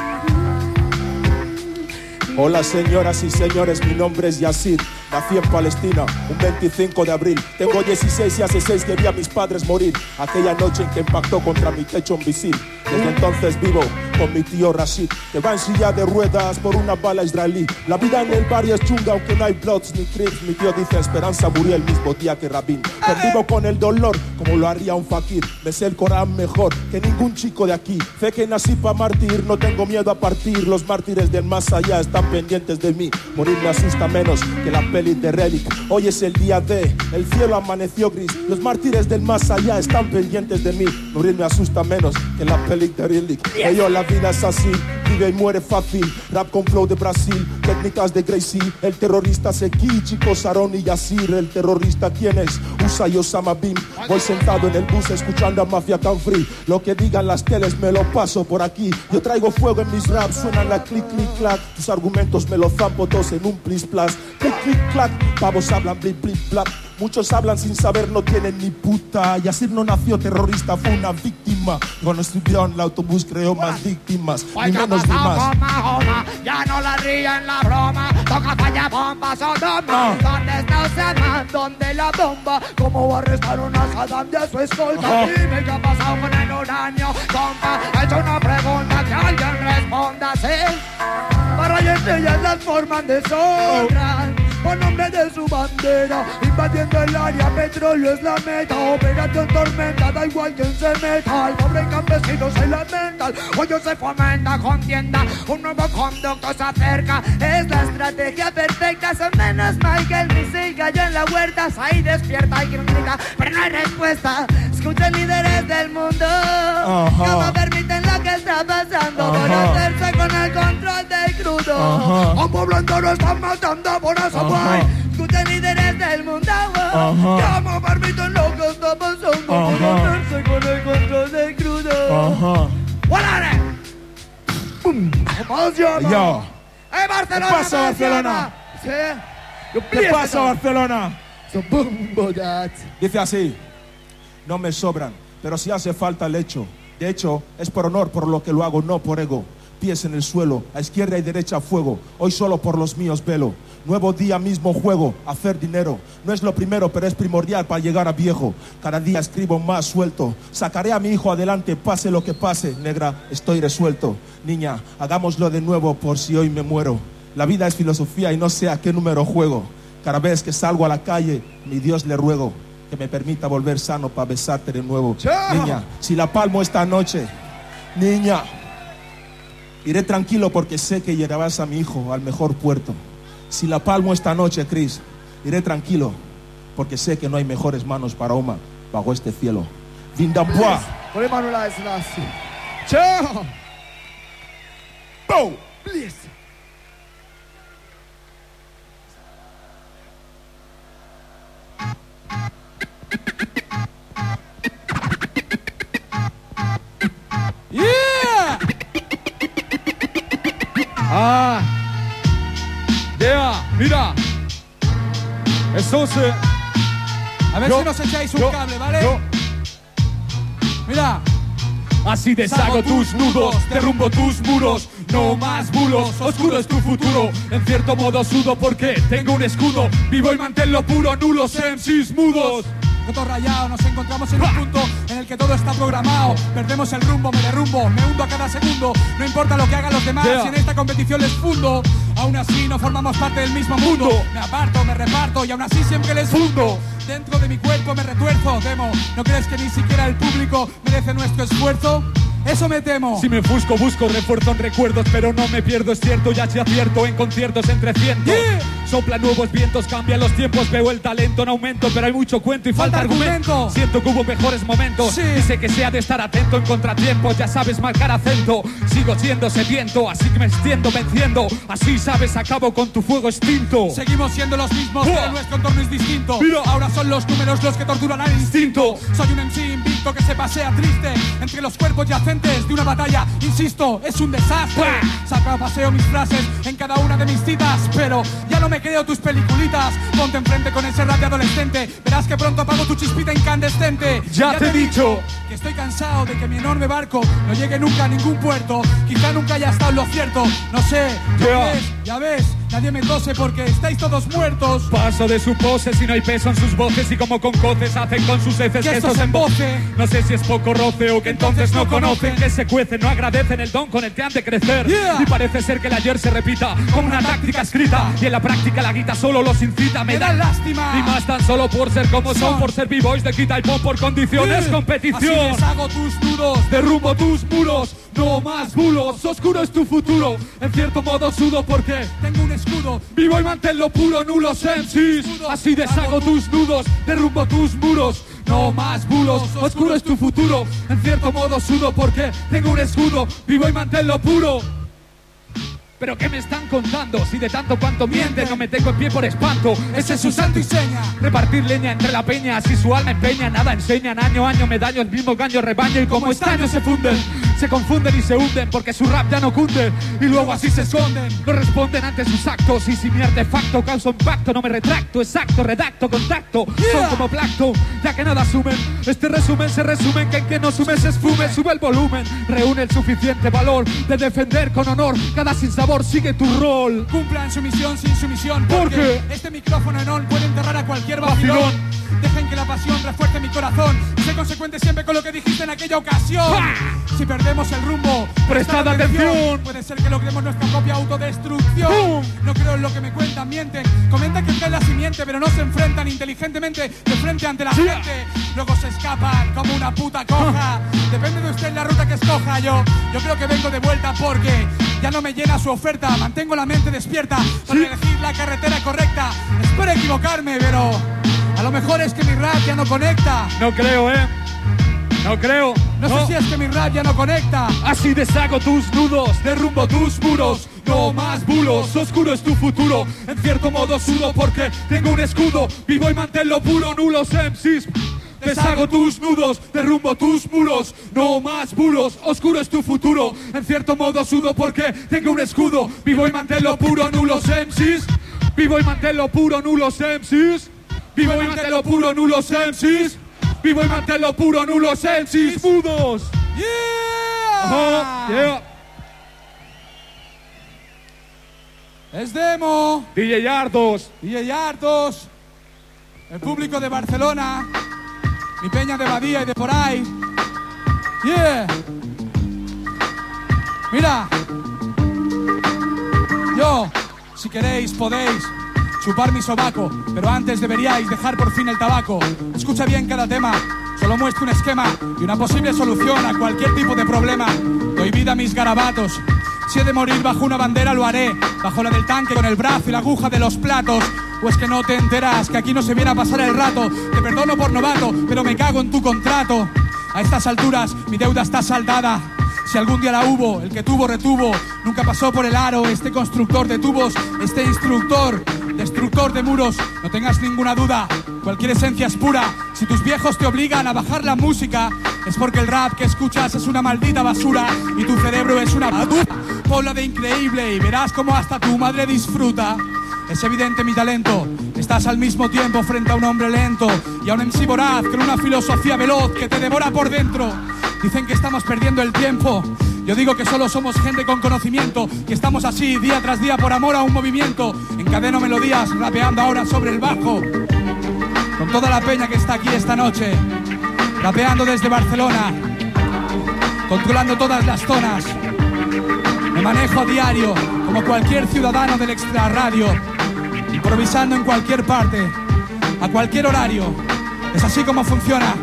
Hola señoras y señores, mi nombre es Yasir. Nací en Palestina un 25 de abril. Tengo 16 y hace 6 que vi a mis padres morir. Aquella noche en que impactó contra mi techo un misil. Desde entonces vivo con mi tío Rashid, que va en silla de ruedas por una bala israelí. La vida en el barrio es chunga, aunque no hay bloods ni crips. Mi tío dice Esperanza murió el mismo día que Rabin. Convivo con el dolor como lo haría un fakir. Me sé el Corán mejor que ningún chico de aquí. Fe que nací para martir, no tengo miedo a partir. Los mártires del más allá están pendientes de mí. Morir me asusta menos que la peli de Relic. Hoy es el día de, el cielo amaneció gris. Los mártires del más allá están pendientes de mí. Morir me asusta menos que la peli de Relic. Ellos la vida es así, vive y muere fácil. Rap con flow de Brasil, técnicas de Gracie. El terrorista es aquí, chicos, Aaron y Yasir. El terrorista, ¿quién es? Usa y Osama Bin. Voy sentado en el bus escuchando a Mafia Can Free. Lo que digan las teles me lo paso por aquí. Yo traigo fuego en mis raps, suenan la clic, clic, clac. Tus argumentos me los zampo todos en un plis, plas. Clic, clic, clac. Pavos hablan, blip, blip, blap. Muchos hablan sin saber, no tienen ni puta. Yasir no nació terrorista, fue una víctima. Cuando estudió en el autobús creó más víctimas, ni menos ni más. ya no la ríen la broma. Toca falla bomba Sodoma. ¿Dónde está Osama? ¿Dónde la bomba? ¿Cómo va a arrestar una Saddam y a su escolta? Ajá. Dime qué ha pasado con el uranio, compa. Hecho una pregunta que alguien responda, ¿sí? Para ellas las forman de sobra. De su bandera, invadiendo el área, petróleo es la meta. Operación tormenta, da igual quien se meta. El pobre campesino se lamenta, hoy se fomenta contienda. Un nuevo conducto se acerca, es la estrategia perfecta. Son menos mal que el misil en la huerta. Ahí despierta y grita, pero no hay respuesta. Escuchen líderes del mundo, que no permiten lo que está pasando por Ajá. hacerse con el control del crudo. Ajá. A un pueblo entero están matando por eso, Ajá. guay. Escuchen líderes del mundo, no permiten lo que está pasando por hacerse con el control del crudo. Ajá. ¡Guarare! ¿Cómo se llama? Yo. ¡Eh, Barcelona! ¿Qué pasa, ¿cómo se Barcelona? ¿Sí? ¿Qué pasa, Barcelona? So, boom. Dice así, no me sobran, pero si hace falta el hecho. De hecho, es por honor por lo que lo hago, no por ego. pies en el suelo, a izquierda y derecha fuego, hoy solo por los míos velo. Nuevo día, mismo juego, hacer dinero. No es lo primero, pero es primordial para llegar a viejo. Cada día escribo más suelto. Sacaré a mi hijo adelante, pase lo que pase. Negra, estoy resuelto. Niña, hagámoslo de nuevo por si hoy me muero. La vida es filosofía y no sé a qué número juego. Cada vez que salgo a la calle, mi Dios le ruego que me permita volver sano para besarte de nuevo. Niña, si la palmo esta noche, niña, iré tranquilo porque sé que llevarás a mi hijo al mejor puerto. Si la palmo esta noche, Chris, iré tranquilo porque sé que no hay mejores manos para Oma bajo este cielo. Boom! Please. ¡Yeah! Ah. Yeah, mira. Eso se. A ver Yo- si nos echáis un yo- cable, ¿vale? yo- Mira. Así deshago tus nudos, derrumbo tus muros. No más bulos, oscuro es tu futuro. En cierto modo sudo porque tengo un escudo. Vivo y manténlo puro, nulos MCs mudos. Todo rayado, nos encontramos en un punto en el que todo está programado. Perdemos el rumbo, me derrumbo, me hundo a cada segundo. No importa lo que hagan los demás, Yeah. si en esta competición les fundo. Aún así no formamos parte del mismo mundo. Me aparto, me reparto y aún así siempre les fundo. Dentro de mi cuerpo me retuerzo, demo. ¿No crees que ni siquiera el público merece nuestro esfuerzo? Eso me temo. Si me ofusco, busco refuerzo en recuerdos, pero no me pierdo, es cierto, ya se acierto en conciertos entre cientos. Soplan nuevos vientos, cambian los tiempos, veo el talento en aumento, pero hay mucho cuento y falta, Falta argumento. Siento que hubo mejores momentos, Sí. y sé que sea de estar atento en contratiempos, ya sabes marcar acento. Sigo siendo sediento, así que me extiendo venciendo, así sabes, acabo con tu fuego extinto. Seguimos siendo los mismos, pero nuestro entorno es distinto. Mira. Ahora son los números los que torturan al instinto. Soy un MC invicto que se pasea triste entre los cuerpos de una batalla. Insisto, es un desastre. Saco a paseo mis frases en cada una de mis citas, pero ya no me creo tus peliculitas. Ponte enfrente con ese rap de adolescente. Verás que pronto apago tu chispita incandescente. Ya te he dicho. que estoy cansado de que mi enorme barco no llegue nunca a ningún puerto. Quizá nunca haya estado en lo cierto. No sé. ¿ya Yeah. ves? Ya ves, nadie me tose porque estáis todos muertos. Paso de su pose si no hay peso en sus voces y como con coces hacen con sus heces Que estos en voce. emboce. No sé si es poco roce o que entonces no que se cuecen, no agradecen el don con el que han de crecer. Yeah. Y parece ser que el ayer se repita como una táctica escrita y en la práctica la guita solo los incita. Me Me da lástima. Y más tan solo por ser como son, Son. por ser b-boys de quita y pop, por condiciones, competición. Así deshago tus nudos. Derrumbo tus muros, no más bulos, oscuro es tu futuro. En cierto modo sudo porque Tengo un escudo. Vivo y manténlo puro, nulos MCs. Así deshago tus nudos, derrumbo tus muros. No más bulos, oscuro es tu futuro. En cierto modo sudo porque tengo un escudo. Vivo y manténlo puro. Pero ¿qué me están contando? Si de tanto cuanto mienten no me tengo en pie por espanto. Ese es su santo y seña. Repartir leña entre la peña, si su alma empeña, nada enseñan. Año a año me daño el mismo gaño rebaño y como estaños se funden. Se confunden y se hunden porque su rap ya no cunde. Y luego así se esconden. No responden ante sus actos y si mi artefacto causa impacto no me retracto. Exacto, redacto, contacto. Son como placto, ya que nada asumen. Este resumen se resume que en que no sume se esfume. Sube el volumen, reúne el suficiente valor de defender con honor cada sinsabor. Sigue tu rol. Cumplan su misión sin sumisión. ¿Por Porque qué? este micrófono en on puede enterrar a cualquier vacilón. Vacilón. Dejen que la pasión refuerce mi corazón. Sé consecuente siempre con lo que dijiste en aquella ocasión. Si perdemos el rumbo, Prestad atención. Puede ser que logremos nuestra propia autodestrucción. ¡Bum! No creo en lo que me cuentan, mienten. Comentan que cae la simiente, pero no se enfrentan inteligentemente de frente ante la gente. Luego se escapan como una puta coja. Depende de usted la ruta que escoja. Yo, yo creo que vengo de vuelta porque ya no me llena su oferta. Mantengo la mente despierta para elegir la carretera correcta. Espero equivocarme, pero a lo mejor es que mi rap ya no conecta. No creo, ¿eh? No creo. No, sé si es que mi rap ya no conecta. Así deshago tus nudos, derrumbo tus muros. No más bulos, oscuro es tu futuro. En cierto modo sudo porque tengo un escudo. Vivo y manténlo puro, nulos MCs. Deshago tus nudos, derrumbo tus muros. No más bulos, oscuro es tu futuro. En cierto modo sudo porque tengo un escudo. Vivo y manténlo puro, nulos MCs. Vivo y manténlo puro, nulos MCs. Vivo y manténlo puro, nulos MCs. Vivo y manténlo puro, nulos MCs mudos. Yeah. Yeah. Es demo. DJ Yardos. DJ Yardos. El público de Barcelona. Mi peña de Badía y de por ahí. Yeah. Mira. Yo, si queréis, podéis chupar mi sobaco, pero antes deberíais dejar por fin el tabaco. Escucha bien cada tema, solo muestro un esquema y una posible solución a cualquier tipo de problema. Doy vida a mis garabatos. Si he de morir bajo una bandera, lo haré. Bajo la del tanque, con el brazo y la aguja de los platos. O es que no te enteras que aquí no se viene a pasar el rato. Te perdono por novato, pero me cago en tu contrato. A estas alturas, mi deuda está saldada. Si algún día la hubo, el que tuvo retuvo, nunca pasó por el aro, este constructor de tubos, este instructor, destructor de muros, no tengas ninguna duda, cualquier esencia es pura. Si tus viejos te obligan a bajar la música, es porque el rap que escuchas es una maldita basura y tu cerebro es una basura. Ponla de increíble y verás cómo hasta tu madre disfruta. Es evidente mi talento. Estás al mismo tiempo frente a un hombre lento y a un MC voraz con una filosofía veloz que te devora por dentro. Dicen que estamos perdiendo el tiempo. Yo digo que solo somos gente con conocimiento, que estamos así día tras día por amor a un movimiento. Encadeno melodías, rapeando ahora sobre el bajo. Con toda la peña que está aquí esta noche. Rapeando desde Barcelona. Controlando todas las zonas. Me manejo a diario, como cualquier ciudadano del extrarradio. Improvisando en cualquier parte, a cualquier horario. Es así como funciona.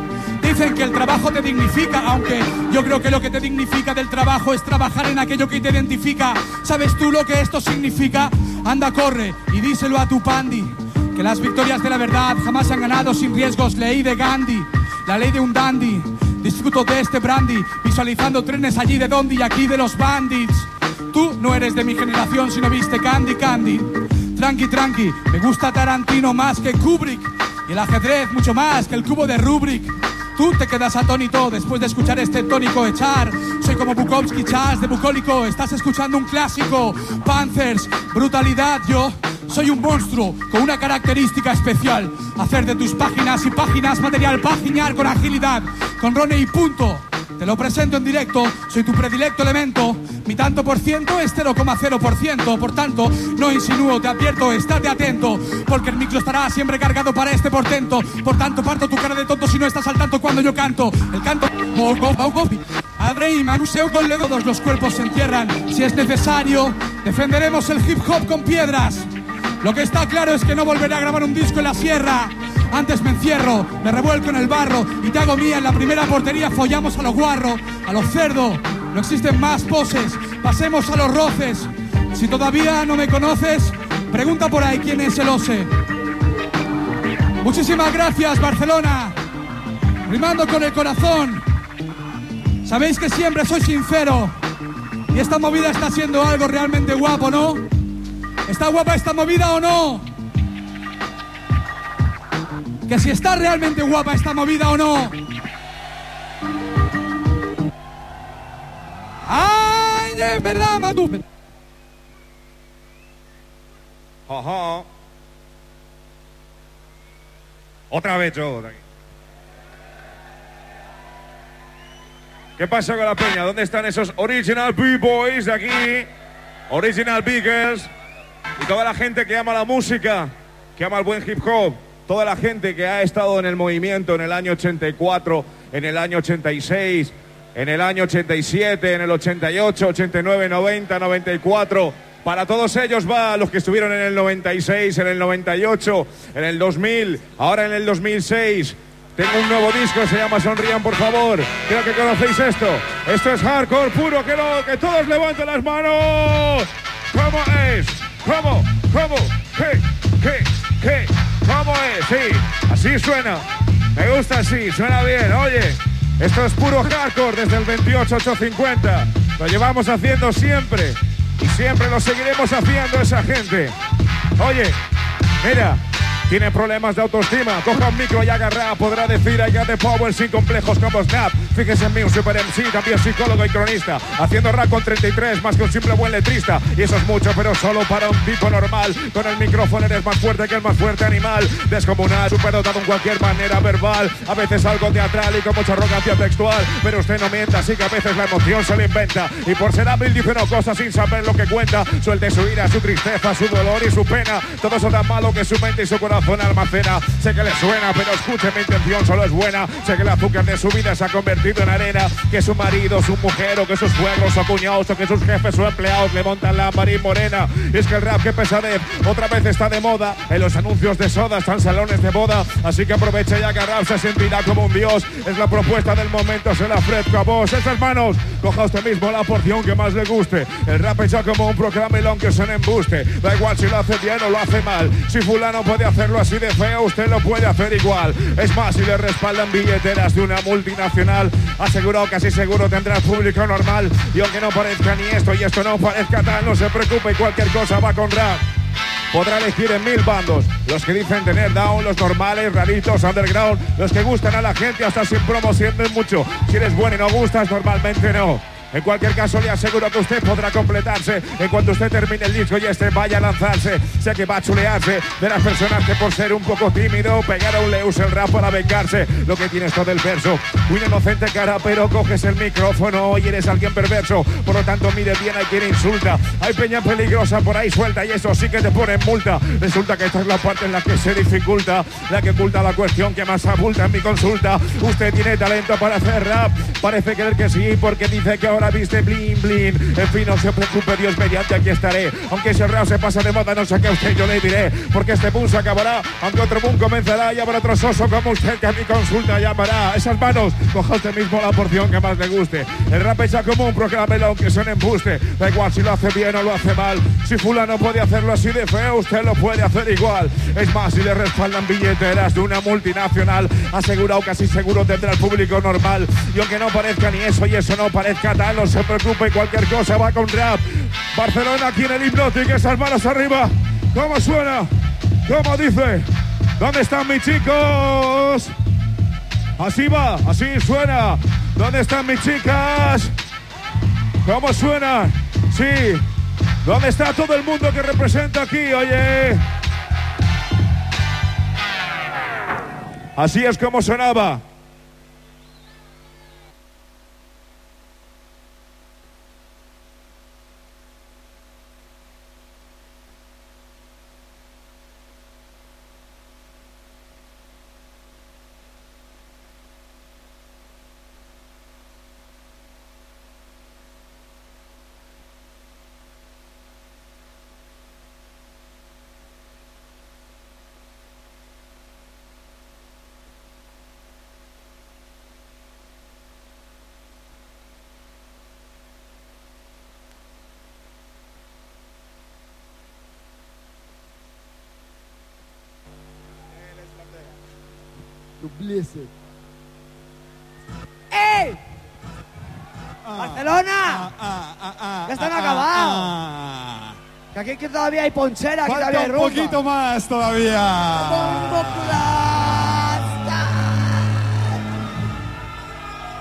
Dicen que el trabajo te dignifica, aunque yo creo que lo que te dignifica del trabajo es trabajar en aquello que te identifica. ¿Sabes tú lo que esto significa? Anda, corre y díselo a tu pandi. Que las victorias de la verdad jamás se han ganado sin riesgos. Leí de Gandhi, la ley de un dandy. Disfruto de este brandy, visualizando trenes allí de Dondi y aquí de los bandits. Tú no eres de mi generación si no viste Candy Candy. Tranqui, tranqui, me gusta Tarantino más que Kubrick. Y el ajedrez mucho más que el cubo de Rubrik. Tú te quedas atónito después de escuchar este tónico echar. Soy como Bukowski Chas de Bucólico. Estás escuchando un clásico. Panthers, brutalidad. Yo soy un monstruo con una característica especial. Hacer de tus páginas y páginas material paginar con agilidad. Con Rone y punto. Te lo presento en directo, soy tu predilecto elemento. Mi tanto por ciento es 0,0%. Por tanto, no insinúo, te advierto, estate atento. Porque el micro estará siempre cargado para este portento. Por tanto, parto tu cara de tonto si no estás al tanto cuando yo canto. El canto. Abre y manuseo con todos los cuerpos se entierran. Si es necesario, defenderemos el hip hop con piedras. Lo que está claro es que no volveré a grabar un disco en la sierra. Antes me encierro, me revuelco en el barro y te hago mía en la primera portería. Follamos a los guarros, a los cerdos. No existen más poses, pasemos a los roces. Si todavía no me conoces, pregunta por ahí quién es el ose. Muchísimas gracias, Barcelona. Rimando con el corazón. Sabéis que siempre soy sincero. Y esta movida está siendo algo realmente guapo, ¿no? ¿Está guapa esta movida o no? Que si está realmente guapa esta movida o no. ¡Ay, de verdad, Matu! Ajá. Otra vez yo. ¿Qué pasa con la peña? ¿Dónde están esos original B-boys de aquí? Original Beagles. Y toda la gente que ama la música, que ama el buen hip hop. Toda la gente que ha estado en el movimiento en el año 84, en el año 86, en el año 87, en el 88, 89, 90, 94. Para todos ellos va los que estuvieron en el 96, en el 98, en el 2000, ahora en el 2006. Tengo un nuevo disco, se llama Sonrían, por favor. Creo que conocéis esto. Esto es hardcore puro, que, lo, que todos levanten las manos. ¿Cómo es? ¿Cómo? ¿Cómo? ¿Qué? ¿Qué? ¿Qué? ¿Cómo es? Sí, así suena. Me gusta así, suena bien. Oye, esto es puro hardcore desde el 28850. Lo llevamos haciendo siempre y siempre lo seguiremos haciendo esa gente. Oye, mira, tiene problemas de autoestima, coja un micro y haga rap. Podrá decir I got the power sin complejos como Snap. Fíjese en mí, un super MC, también psicólogo y cronista. Haciendo rap con 33, más que un simple buen letrista. Y eso es mucho, pero solo para un tipo normal. Con el micrófono eres más fuerte que el más fuerte animal. Descomunal, superdotado en cualquier manera verbal. A veces algo teatral y con mucha arrogancia textual. Pero usted no mienta, así que a veces la emoción se le inventa. Y por ser hábil dice una cosa sin saber lo que cuenta. Suelte su ira, su tristeza, su dolor y su pena. Todo eso tan malo que su mente y su corazón almacena. Sé que le suena, pero escuche, mi intención solo es buena. Sé que el azúcar de su vida se ha convertido en arena. Que su marido, su mujer, o que sus suegros o cuñados, o que sus jefes o empleados le montan la marín morena. Y es que el rap, que pesadez, otra vez está de moda. En los anuncios de soda están salones de boda. Así que aprovecha ya que el rap se sentirá como un dios. Es la propuesta del momento, se la ofrezco a vos. Estas manos, coja usted mismo la porción que más le guste. El rap hecho como un proclamelón que son embuste. Da igual si lo hace bien o lo hace mal. Si fulano puede hacerlo así de feo, usted lo puede hacer igual. Es más, si le respaldan billeteras de una multinacional, asegurado casi seguro tendrá público normal. Y aunque no parezca ni esto y esto no parezca tal, no se preocupe, cualquier cosa va con rap. Podrá elegir en mil bandos, los que dicen tener down, los normales, raritos, underground, los que gustan a la gente hasta sin promo sienten mucho. Si eres bueno y no gustas, normalmente no. En cualquier caso, le aseguro que usted podrá completarse en cuanto usted termine el disco y este vaya a lanzarse. Sé que va a chulearse de las personas que por ser un poco tímido pegaron le usa el rap para vengarse. Lo que tienes todo el verso, una inocente cara, pero coges el micrófono y eres alguien perverso. Por lo tanto, mire bien, hay quien insulta. Hay peña peligrosa por ahí suelta y eso sí que te pone en multa. Resulta que esta es la parte en la que se dificulta, la que oculta la cuestión que más abulta en mi consulta. Usted tiene talento para hacer rap, parece creer que sí, porque dice que ahora viste blin blin. En fin, no se preocupe, Dios mediante aquí estaré. Aunque ese rap se pasa de moda, no sé qué usted yo le diré. Porque este boom se acabará, aunque otro boom comenzará y habrá otro soso como usted que a mi consulta llamará. Esas manos, coja usted mismo la porción que más le guste. El rap hecha como un proclámelo aunque suene embuste. Da igual si lo hace bien o lo hace mal. Si fulano puede hacerlo así de feo, usted lo puede hacer igual. Es más, si le respaldan billeteras de una multinacional, asegurado casi seguro tendrá el público normal. Y aunque no parezca ni eso y eso no parezca no se preocupe, cualquier cosa va con rap. Barcelona en el Hypnotic, esas manos arriba. ¿Cómo suena? ¿Cómo dice? ¿Dónde están mis chicos? Así va, así suena. ¿Dónde están mis chicas? ¿Cómo suena? Sí. ¿Dónde está todo el mundo que representa aquí? Oye. Así es como sonaba. Blessed. ¡Ey! Ah, ¡Barcelona! ya están acabados. Que aquí que todavía hay ponchera, aquí Falta todavía hay un rumba. poquito más todavía.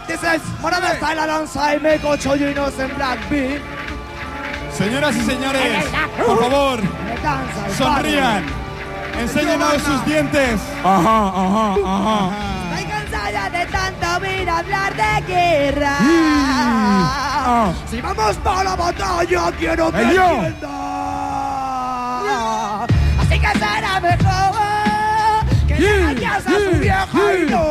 This is Morada Style alongside Meco Chollinos en Black Beat. Señoras y señores, por favor, sonrían. Enséñenos sus dientes. Ajá, ajá, ajá. Estoy cansada de tanto oír hablar de guerra. Si vamos para la batalla, quiero que entienda. Así que será mejor que le engañes a su vieja y no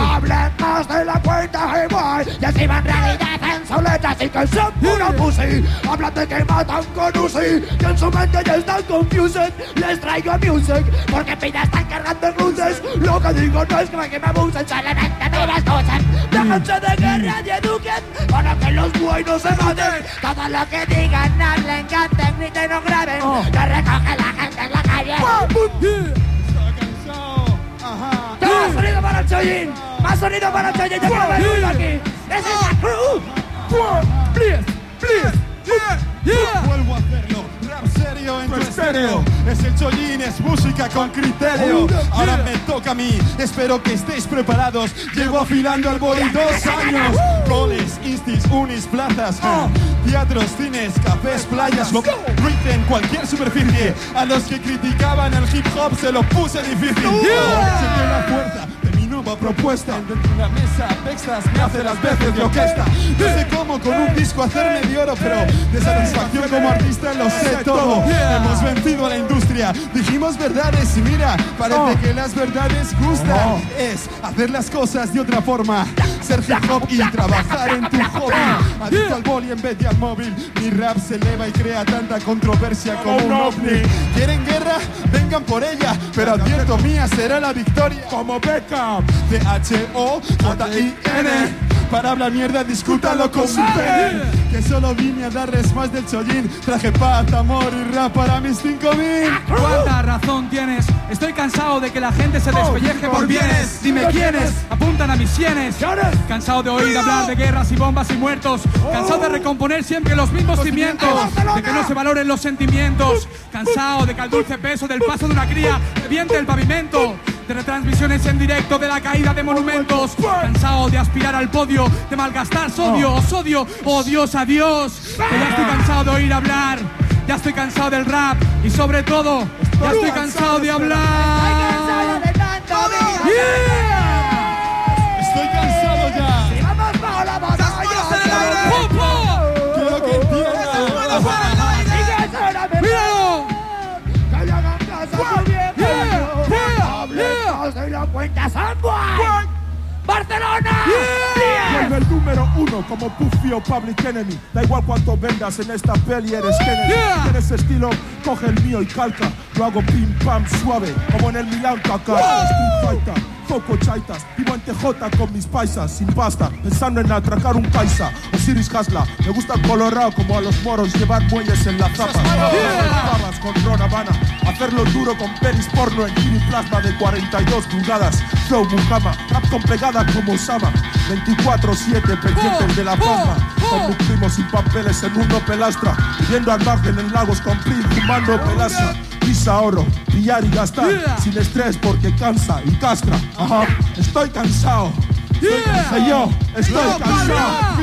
hablen más de la cuenta igual. Y encima en realidad soletas y que son puro pussy. Hablan de que matan con Uzi, que en su mente ya están confused. Les traigo music, porque pidas están cargando luces. Lo que digo no es que me abusen, solamente me las cosas. Déjense de guerra y eduquen, para que los buenos se maten. Todo lo que digan, hablen, canten, griten o graben. Que recoge la gente en la calle. ¡Ya, Más sonido para el Choyin, más sonido para el Choyin, no me ruido aquí. Esa es la crew. Please, please, yeah, yeah. Vuelvo a hacerlo. Rap serio en tu estéreo. Es el Chollín, es música con criterio. Ahora me toca a mí, espero que estéis preparados. Llevo afilando al boli dos años. Goles, instis, unis, plazas. Teatros, cines, cafés, playas. En cualquier superficie. A los que criticaban el hip hop se lo puse difícil. Sentí la fuerza nueva propuesta. Dentro de una mesa, Texas me hace las veces de orquesta. No sé cómo con un disco hacerme de oro, pero de satisfacción como artista lo sé todo. Hemos vencido a la industria, dijimos verdades y mira, parece que las verdades gustan. Es hacer las cosas de otra forma, ser hip hop y trabajar en tu hobby. Adicto al boli en vez de al móvil, mi rap se eleva y crea tanta controversia como un ovni. ¿Quieren guerra? Vengan por ella, pero advierto mía será la victoria. Como Beckham, de H-O-J-I-N. Para hablar mierda, discútalo con mi pen. Que solo vine a darles más del chollín. Traje paz, amor y rap para mis 5000. ¿Cuánta razón tienes? Estoy cansado de que la gente se despelleje por bienes. Dime quiénes apuntan a mis sienes. Cansado de oír hablar de guerras y bombas y muertos. Cansado de recomponer siempre los mismos cimientos. De que no se valoren los sentimientos. Cansado de que al dulce peso del paso de una cría reviente el pavimento. De retransmisiones en directo de la caída de monumentos. Cansado de aspirar al podio, de malgastar sodio, sodio, oh Dios, adiós. Que ya estoy cansado de oír hablar. Ya estoy cansado del rap y sobre todo, ya estoy cansado de hablar. Samboy. ¡Barcelona! Vuelve el número uno como Puffy o Public Enemy. Da igual cuánto vendas en esta peli, eres Kennedy. Tienes estilo, coge el mío y calca. Lo hago pim pam suave, como en el Milan Kaká. Foco chaitas. Vivo en TJ con mis paisas, sin pasta, pensando en atracar un paisa. Osiris Hasla, me gusta el colorado como a los moros, llevar muelles en la zapa. Babas con Ron Habana, hacerlo duro con pelis porno en mini plasma de 42 pulgadas. Flow Muhammad, rap con pegada como Osama. 24-7 pendientes de la plasma. Con mis primos sin papeles en uno pelastra. Viendo al margen en lagos con prim, fumando pelastra. Oro, pillar y gastar. Sin estrés porque cansa y castra. Ajá, estoy cansado. Soy yo, estoy cansado.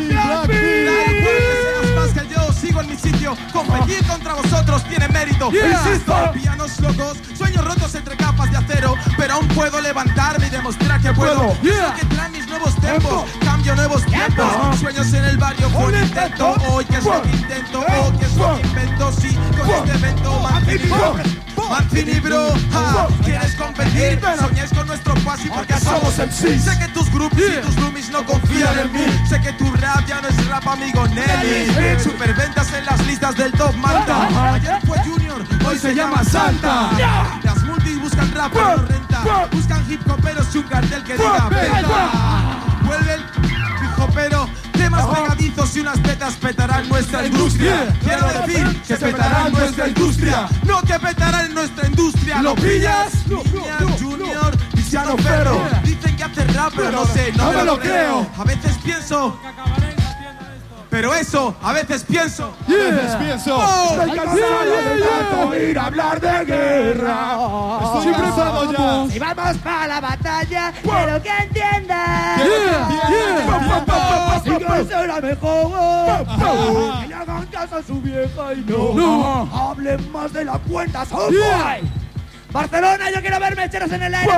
más que yo, sigo en mi sitio. Competir contra vosotros tiene mérito. Insisto, pianos locos, sueños rotos entre capas de acero. Pero aún puedo levantarme y demostrar que puedo. Sé que traen mis nuevos tempos, cambio nuevos tiempos. Sueños en el barrio un intento. Hoy que es lo que intento, hoy que es lo que invento. Sí, con este evento, Mancini bro. Mancini bro, ah, ¿quieres competir? Soñáis con nuestro pase porque somos MCs. Sé que tus groupies y tus roomies no confían en mí. Sé que tu rap ya no es rap, amigo Nelly. Superventas en las listas del top Manta. Ayer fue Junior, hoy se llama Santa. Las multis buscan rap, pero no renta. Buscan hip hoperos y un cartel que diga venta. Vuelve el hip hopero. Temas pegadizos y unas petas petarán nuestra industria. Quiero decir que petarán nuestra industria. No que petarán nuestra industria. ¿Lo pillas? Junior. Dicen que hace rap, pero no sé, no me lo creo. A veces pienso. Pero eso, a veces pienso. A veces pienso. Oh, Estoy cansado de tanto oír hablar de guerra. Estoy cansado ya. Si vamos para la batalla, quiero que entiendan. Yeah, Si yo soy la mejor. Que le hagan caso a su vieja y no, No. hablen más de la cuenta. Soy Barcelona, yo quiero ver mecheros en el aire.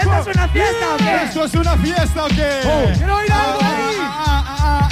¿Esto es una fiesta o qué? ¿Esto es una fiesta o qué? ¡Quiero oír algo ahí!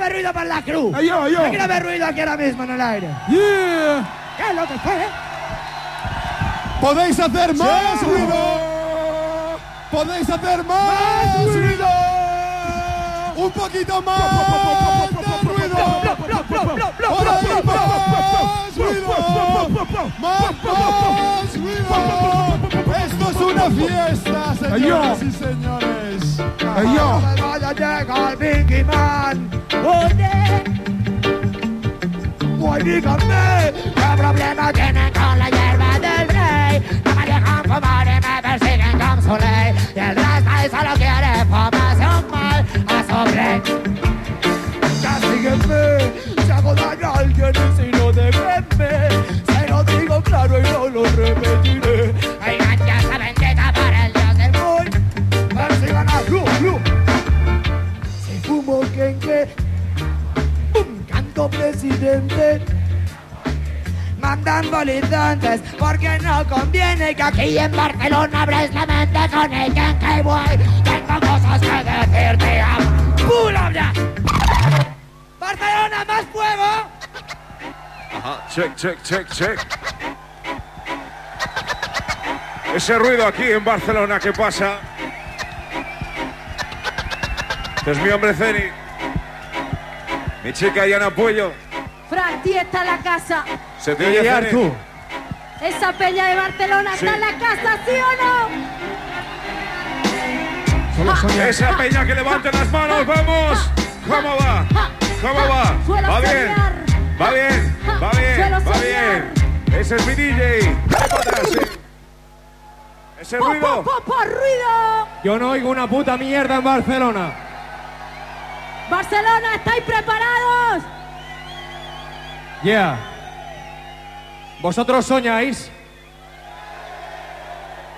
Ver ruido para la cruz. Ay, yo, yo. Quiero ver ruido aquí ahora mismo en el aire. ¡Yeah! ¿Qué es lo que fue? ¡Podéis hacer más ruido! ¡Podéis hacer más ruido! Un poquito más de ruido. Por más ruido. Esto es una fiesta, señoras y señores. Ay, yo. No me vaya a llegar Biggie Man. Oye. Pues díganme, ¿qué problema tienen con la hierba del rey? No me dejan fumar y me persiguen con su ley. Y el resto ahí solo quiere fumarse un mal a sobre. Castíguenme, si hago daño a alguien y si no. Se lo digo claro y no lo repetiré. Ya saben que tapar el dios del muy. Persigan a Lu, Lu. Si fumo quenque, un canto presidente. Mandan bolizantes porque no conviene que aquí en Barcelona abres la mente con el quenque boy. Tengo cosas que decirte a pula ya. Barcelona, más fuego. Ajá, check, check, check, check. Ese ruido aquí en Barcelona, ¿qué pasa? Este es mi hombre Ceni. Mi chica Yana Puello. Fran, tía está en la casa. Se te oye Ceni. Esa peña de Barcelona Sí. está en la casa, ¿sí o no? Esa peña que levante las manos, vamos. ¿Cómo va? ¿Cómo va? Suelo Va bien. soñar. Va bien. Va bien. Suelo Va soñar. bien. Ese es mi DJ. Ese ¡Po, ruido. po, po, po, ruido! Yo no oigo una puta mierda en Barcelona. Barcelona, ¿estáis preparados? Yeah. ¿Vosotros soñáis?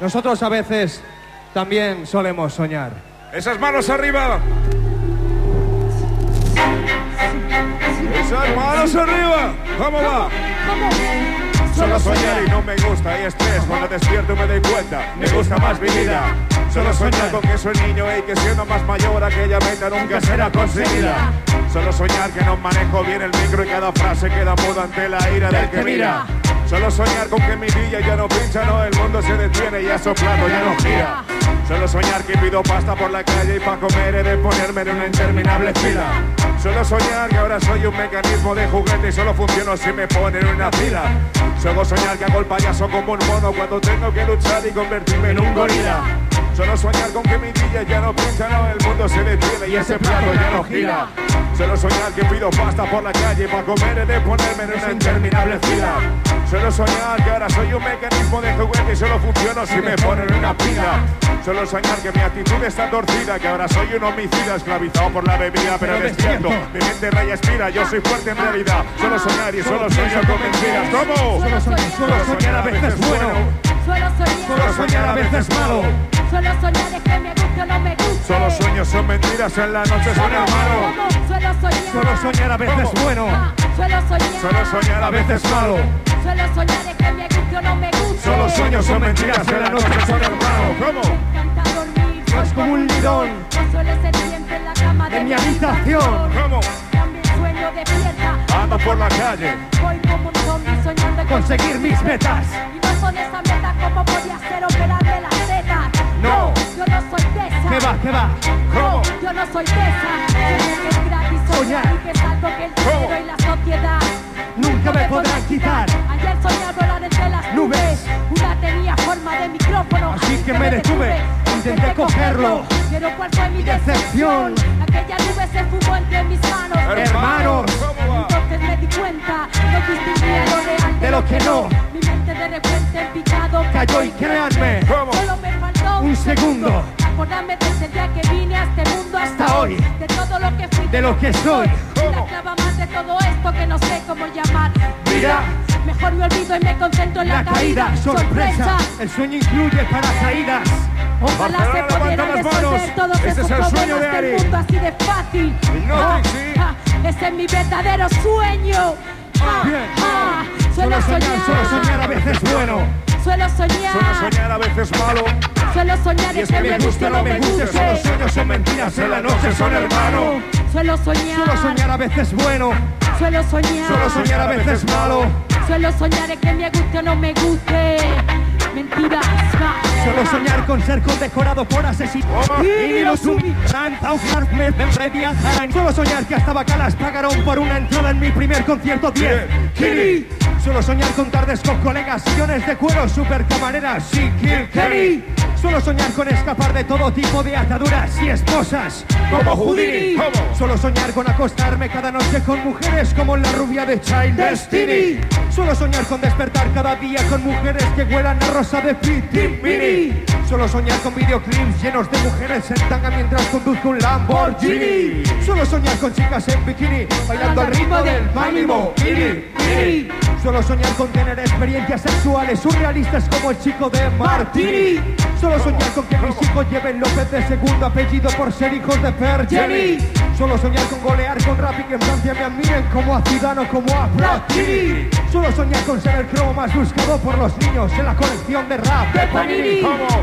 Nosotros a veces también solemos soñar. Esas manos arriba. Esas manos arriba. ¿Cómo va? Solo soñar y no me gusta, hay estrés. Cuando despierto me doy cuenta, me gusta más mi vida. Solo soñar con que soy niño y que siendo más mayor aquella meta nunca será conseguida. Solo soñar que no manejo bien el micro y cada frase queda muda ante la ira del que mira. Solo soñar con que mi villa ya no pincha, no, el mundo se detiene y a soplado ya no gira. Solo soñar que pido pasta por la calle y pa' comer he de ponerme en una interminable fila. Solo soñar que ahora soy un mecanismo de juguete y solo funciono si me ponen en una fila. Solo soñar que hago el payaso como un mono cuando tengo que luchar y convertirme en un gorila. Solo soñar con que mi villa ya no pincha, no, el mundo se detiene y ese plato ya no gira. Solo soñar que pido pasta por la calle para comer he de ponerme en una interminable fila. Solo soñar que ahora soy un mecanismo de juguete y solo funciono si me ponen en una pila. Solo soñar que mi actitud está torcida, que ahora soy un homicida esclavizado por la bebida, pero despierto. Mi mente raya expira, yo soy fuerte en realidad. Solo soñar y solo sueño con mentiras. ¿Cómo? Solo soñar, a veces bueno. Solo soñar a veces malo. Suelo soñar es que me guste o no me guste. Solo sueños son mentiras, en la noche son hermano. Suelo soñar. Solo soñar a veces bueno. Suelo soñar. Solo soñar a veces malo. Suelo soñar es que me guste o no me guste. Solo sueños son mentiras, en la noche son hermano. ¿Cómo? encanta dormir. Es como un lidón No suele ser siempre en la cama de, mi habitación. ¿Cómo? Sueño despierta. Ando por la calle. Voy como un zombie soñando Conseguir mis metas. Y no son esa meta como podía ser tetas. No. yo no soy de esa. ¿Qué va? ¿Qué va? No, yo no soy de esa. Es gratis soñar y que es algo que el dinero y la sociedad Nunca me podrán quitar. Ayer soñé a volar entre las nubes. Una tenía forma de micrófono. Así que me detuve. Intenté cogerlo. Pero cuál fue mi decepción. Aquella nube se fumó entre mis manos. Hermanos. Entonces me di cuenta. No distinguía lo real De lo que no. Mi mente de repente en picado Cayó y créanme. Solo me Un segundo. Acordarme desde el día que vine a este mundo hasta, Hasta hoy. De todo lo que fui. De lo que soy. La clava más de todo esto que no sé cómo llamar. Mira. Mejor me olvido y me concentro en la, La caída, sorpresa. El sueño incluye paracaídas. Ojalá se Barcelona, pudieran las manos. resolver todos Ese esos es el sueño de del mundo así de fácil. Hipnotic, sí. Ah, ese es mi verdadero sueño. Ah, Bien. ah, Solo suelo soñar, solo soñar a veces bueno. Suelo soñar. Solo soñar a veces malo. Suelo soñar Y es que me guste o no me guste, solo sueños son mentiras, en la noche son hermano. Suelo soñar. Solo soñar a veces bueno. Suelo soñar. Solo soñar a veces malo. Suelo soñar es que me guste o no me guste. Mentiras. Solo soñar con ser condecorado por asesinos y los. Solo soñar que hasta bacalas pagaron por una entrada en mi primer concierto 10 Kiri. Solo soñar con tardes con colegas, sillones de cuero, super camareras y Kill Kelly. Solo soñar con escapar de todo tipo de ataduras y esposas como Houdini. Solo soñar con acostarme cada noche con mujeres como la rubia de Child Destiny. Solo soñar con despertar cada día con mujeres que huelan a rosa de Mini. Solo soñar con videoclips llenos de mujeres en tanga mientras conduzco un Lamborghini. Solo soñar con chicas en bikini bailando al ritmo del mínimo. Solo soñar con tener experiencias sexuales surrealistas como el chico de Martini. Solo soñar con que mis hijos lleven López de segundo apellido por ser hijos de Pergeni. Solo soñar con golear con rap y que en Francia me admiren como a Zidane como a Platini. Solo soñar con ser el cromo más buscado por los niños en la colección de rap de Panini.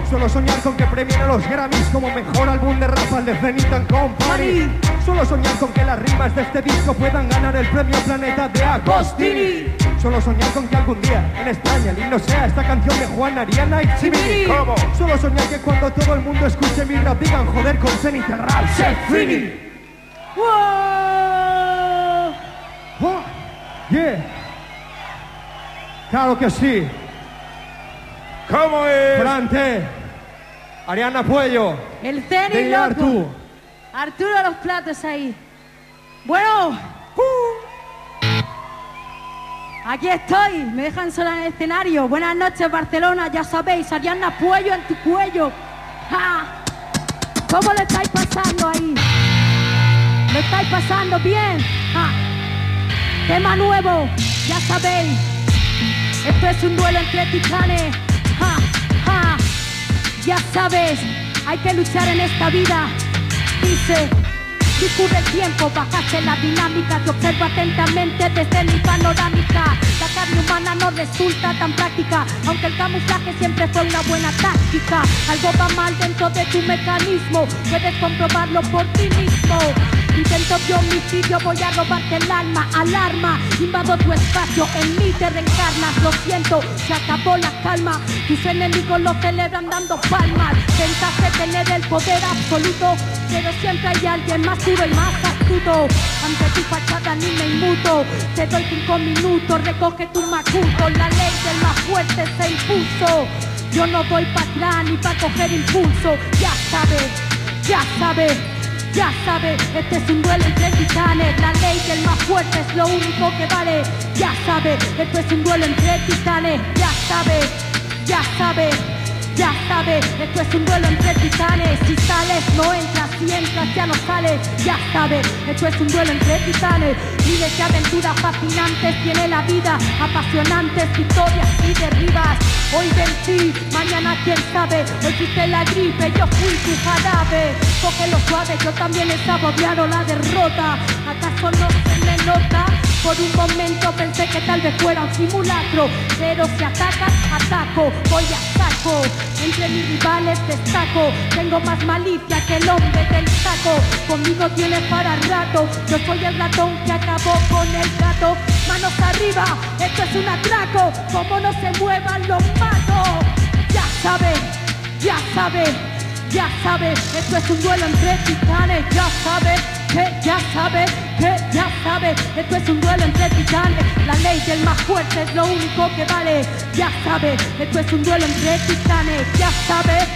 Solo soñar con que premien a los Grammys como mejor álbum de rap al de Zenith and Company. Solo soñar con que las rimas de este disco puedan ganar el premio Planeta de Agostini. Solo soñar con que algún día en España el himno sea esta canción de Juan Ariana y Chimini. Solo soñar que cuando todo el mundo escuche mi rap digan joder con Zenith rap, se fini. Oh, yeah. Claro que sí. ¿Cómo es? Frante. Ariana Puello. El Ceni Dile loco. Artú. Arturo los platos ahí. Bueno. Aquí estoy, me dejan sola en el escenario. Buenas noches, Barcelona, ya sabéis, Ariana Puello en tu cuello. ¿Cómo lo estáis pasando ahí? ¿Lo estáis pasando bien? Tema nuevo, ya sabéis. Esto es un duelo entre titanes. Ya sabes, hay que luchar en esta vida. Dice, descubre el tiempo, bajaste la dinámica, te observo atentamente desde mi panorámica. Carne humana no resulta tan práctica, aunque el camuflaje siempre fue una buena táctica. Algo va mal dentro de tu mecanismo, puedes comprobarlo por ti mismo. Intento de homicidio, voy a robarte el alma, alarma, invado tu espacio, en mí te reencarnas, lo siento, se acabó la calma, tus enemigos lo celebran dando palmas, pensaste tener el poder absoluto, pero siempre hay alguien más duro y más astuto, ante tu fachada ni me inmuto, te doy cinco minutos, recoge tu macuto, la ley del más fuerte se impuso, yo no doy para atrás ni para coger impulso, ya sabes, ya sabes. Ya sabes, este es un duelo entre titanes. La ley del más fuerte es lo único que vale. Ya sabes, esto es un duelo entre titanes. Ya sabes, ya sabes, ya sabes, esto es un duelo entre titanes. Si sales, no entras. Si entras, ya no sales. Ya sabes, esto es un duelo entre titanes. Miles de aventuras fascinantes tiene la vida. Apasionantes victorias y derribas. Hoy vencí, mañana quién sabe. Hoy quité la gripe, yo fui tu jarabe. Cógelo suave, yo también he saboreado la derrota. ¿Acaso no se me nota? Por un momento pensé que tal vez fuera un simulacro, pero si atacas, ataco, voy a saco. Entre mis rivales destaco, tengo más malicia que el hombre del saco. Conmigo tienes para rato, yo soy el ratón que acabó con el gato. Manos arriba, esto es un atraco, como no se muevan los mato. Ya sabes, ya sabes, ya sabes, esto es un duelo entre titanes, ya sabes que ya sabes, que ya sabes, esto es un duelo entre titanes, la ley del más fuerte es lo único que vale, ya sabes, esto es un duelo entre titanes, ya sabes,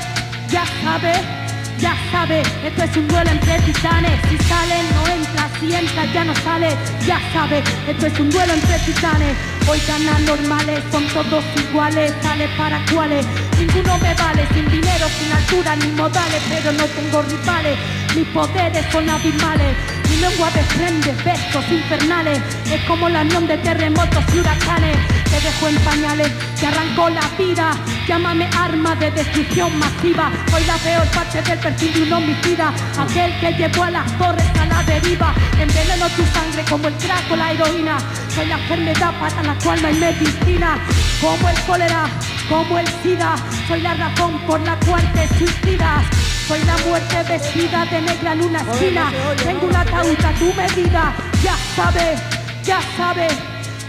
ya sabes. Ya sabes, esto es un duelo entre titanes. Si salen, no entras. Si entras, ya no sales. Ya sabes, esto es un duelo entre titanes. Hoy ganan normales, son todos iguales. Sale para cuáles. Ninguno me vale. Sin dinero, sin altura ni modales. Pero no tengo rivales. Mis poderes son abismales. Mi lengua desprende versos infernales. Es como la unión de terremotos y huracanes. Te dejo en pañales, te arrancó la vida. Llámame arma de destrucción masiva. Soy la peor parte del perfil de un homicida. Aquel que llevó a las torres a la deriva. Enveneno tu sangre como el crack la heroína. Soy la enfermedad para la cual no hay medicina. Como el cólera, como el sida. Soy la razón por la cual te suicidas. Soy la muerte vestida de negra en una esquina. Tengo una ataúd a tu medida. Ya sabes, ya sabes,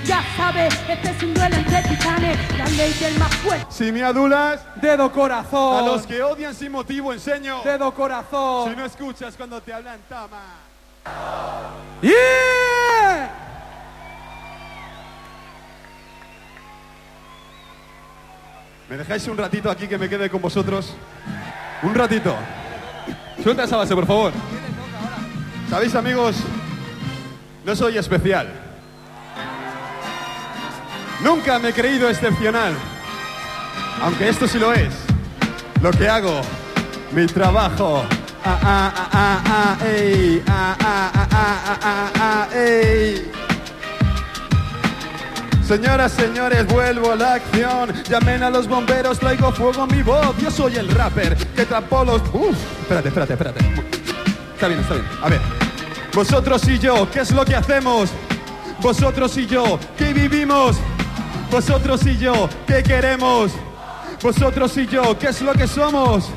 Ya sabes, este es un duelo entre titanes, la ley del más fuerte. Si me adulas, dedo corazón. A los que odian sin motivo enseño. Dedo corazón. Si no escuchas cuando te hablan, tama. ¡Yeah! ¿Me dejáis un ratito aquí que me quede con vosotros? Un ratito. Suelta esa base, por favor. ¿Sabéis, amigos? No soy especial. Nunca me he creído excepcional. Aunque esto sí lo es. Lo que hago, mi trabajo. Ah, ah, ah, ah, ah, ey. Ah, ah, ah, ah, ah, ah, ey. Señoras, señores, vuelvo a la acción. Llamen a los bomberos, traigo fuego en mi voz. Yo soy el rapper que trapó los. Uf, espérate, espérate, espérate. Está bien, está bien. A ver. Vosotros y yo, ¿qué es lo que hacemos? Vosotros y yo, ¿qué vivimos? Vosotros y yo, ¿qué queremos? Vosotros y yo, ¿qué es lo que somos?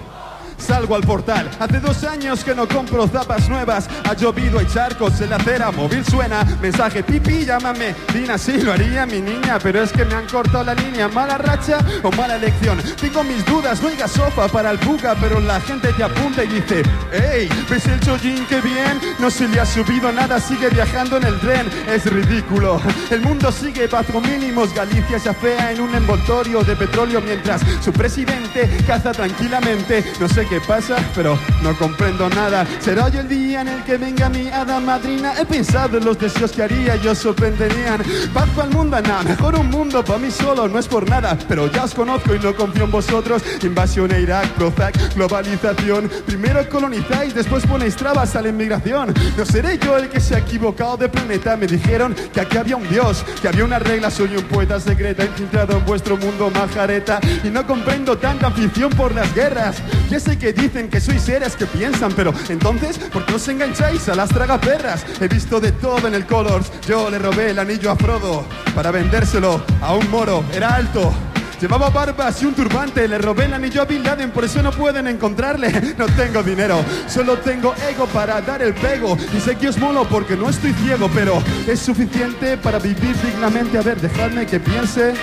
Salgo al portal, hace dos años que no compro zapas nuevas. Ha llovido, hay charcos en la acera, móvil suena. Mensaje, pipi, llámame Dina, sí, lo haría mi niña Pero es que me han cortado la línea ¿Mala racha o mala elección? Tengo mis dudas, no hay gasofa para el buga Pero la gente te apunta y dice Ey, ¿ves el chollín qué bien? No se le ha subido nada, sigue viajando en el tren Es ridículo. El mundo sigue bajo mínimos. Galicia se afea en un envoltorio de petróleo Mientras su presidente caza tranquilamente. No sé qué pasa, pero no comprendo nada. Será hoy el día en el que venga mi hada madrina. He pensado en los deseos que haría, yo sorprenderían. Paz al mundo, nada, mejor un mundo para mí solo, no es por nada. Pero ya os conozco y no confío en vosotros. Invasión a Irak, Prozac, globalización. Primero colonizáis, después ponéis trabas a la inmigración. No seré yo el que se ha equivocado de planeta. Me dijeron que aquí había un dios, que había una regla. Soy un poeta secreta infiltrado en vuestro mundo majareta. Y no comprendo tanta afición por las guerras. Ya que dicen que sois seres que piensan, pero entonces, ¿por qué os engancháis a las tragaperras? He visto de todo en el Colors. Yo le robé el anillo a Frodo para vendérselo a un moro. Era alto. Llevaba barbas y un turbante, le robé el anillo a Bin Laden, por eso no pueden encontrarle. No tengo dinero, solo tengo ego para dar el pego. Y sé que os molo porque no estoy ciego, pero es suficiente para vivir dignamente. A ver, dejadme que piense.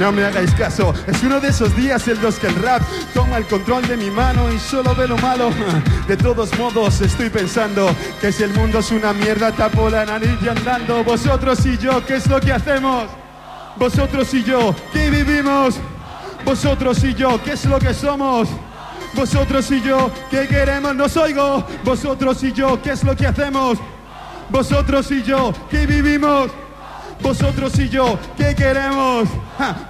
No me hagáis caso, es uno de esos días en los que el rap toma el control de mi mano y solo ve lo malo. [LAUGHS] De todos modos, estoy pensando que si el mundo es una mierda, tapo la nariz y andando. Vosotros y yo, ¿qué es lo que hacemos? Vosotros y yo, ¿qué vivimos? Vosotros y yo, ¿qué es lo que somos? Vosotros y yo, ¿qué queremos? Nos oigo. Vosotros y yo, ¿qué es lo que hacemos? Vosotros y yo, ¿qué vivimos? Vosotros y yo, ¿qué queremos?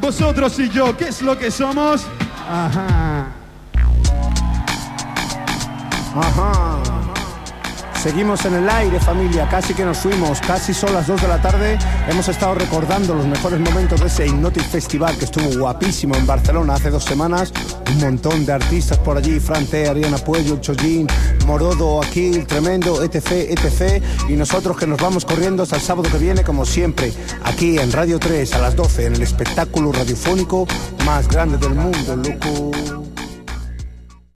Vosotros y yo, ¿qué es lo que somos? Ajá. Ajá. Seguimos en el aire, familia, casi que nos fuimos, casi son las 2 de la tarde. Hemos estado recordando los mejores momentos de ese Hypnotic Festival que estuvo guapísimo en Barcelona hace dos semanas. Un montón de artistas por allí, Frante, Ariana Puello, Chollín, Morodo, Aquil, Tremendo, etc, etc. Y nosotros que nos vamos corriendo hasta el sábado que viene, como siempre, aquí en Radio 3 a las 12, en el espectáculo radiofónico más grande del mundo, loco.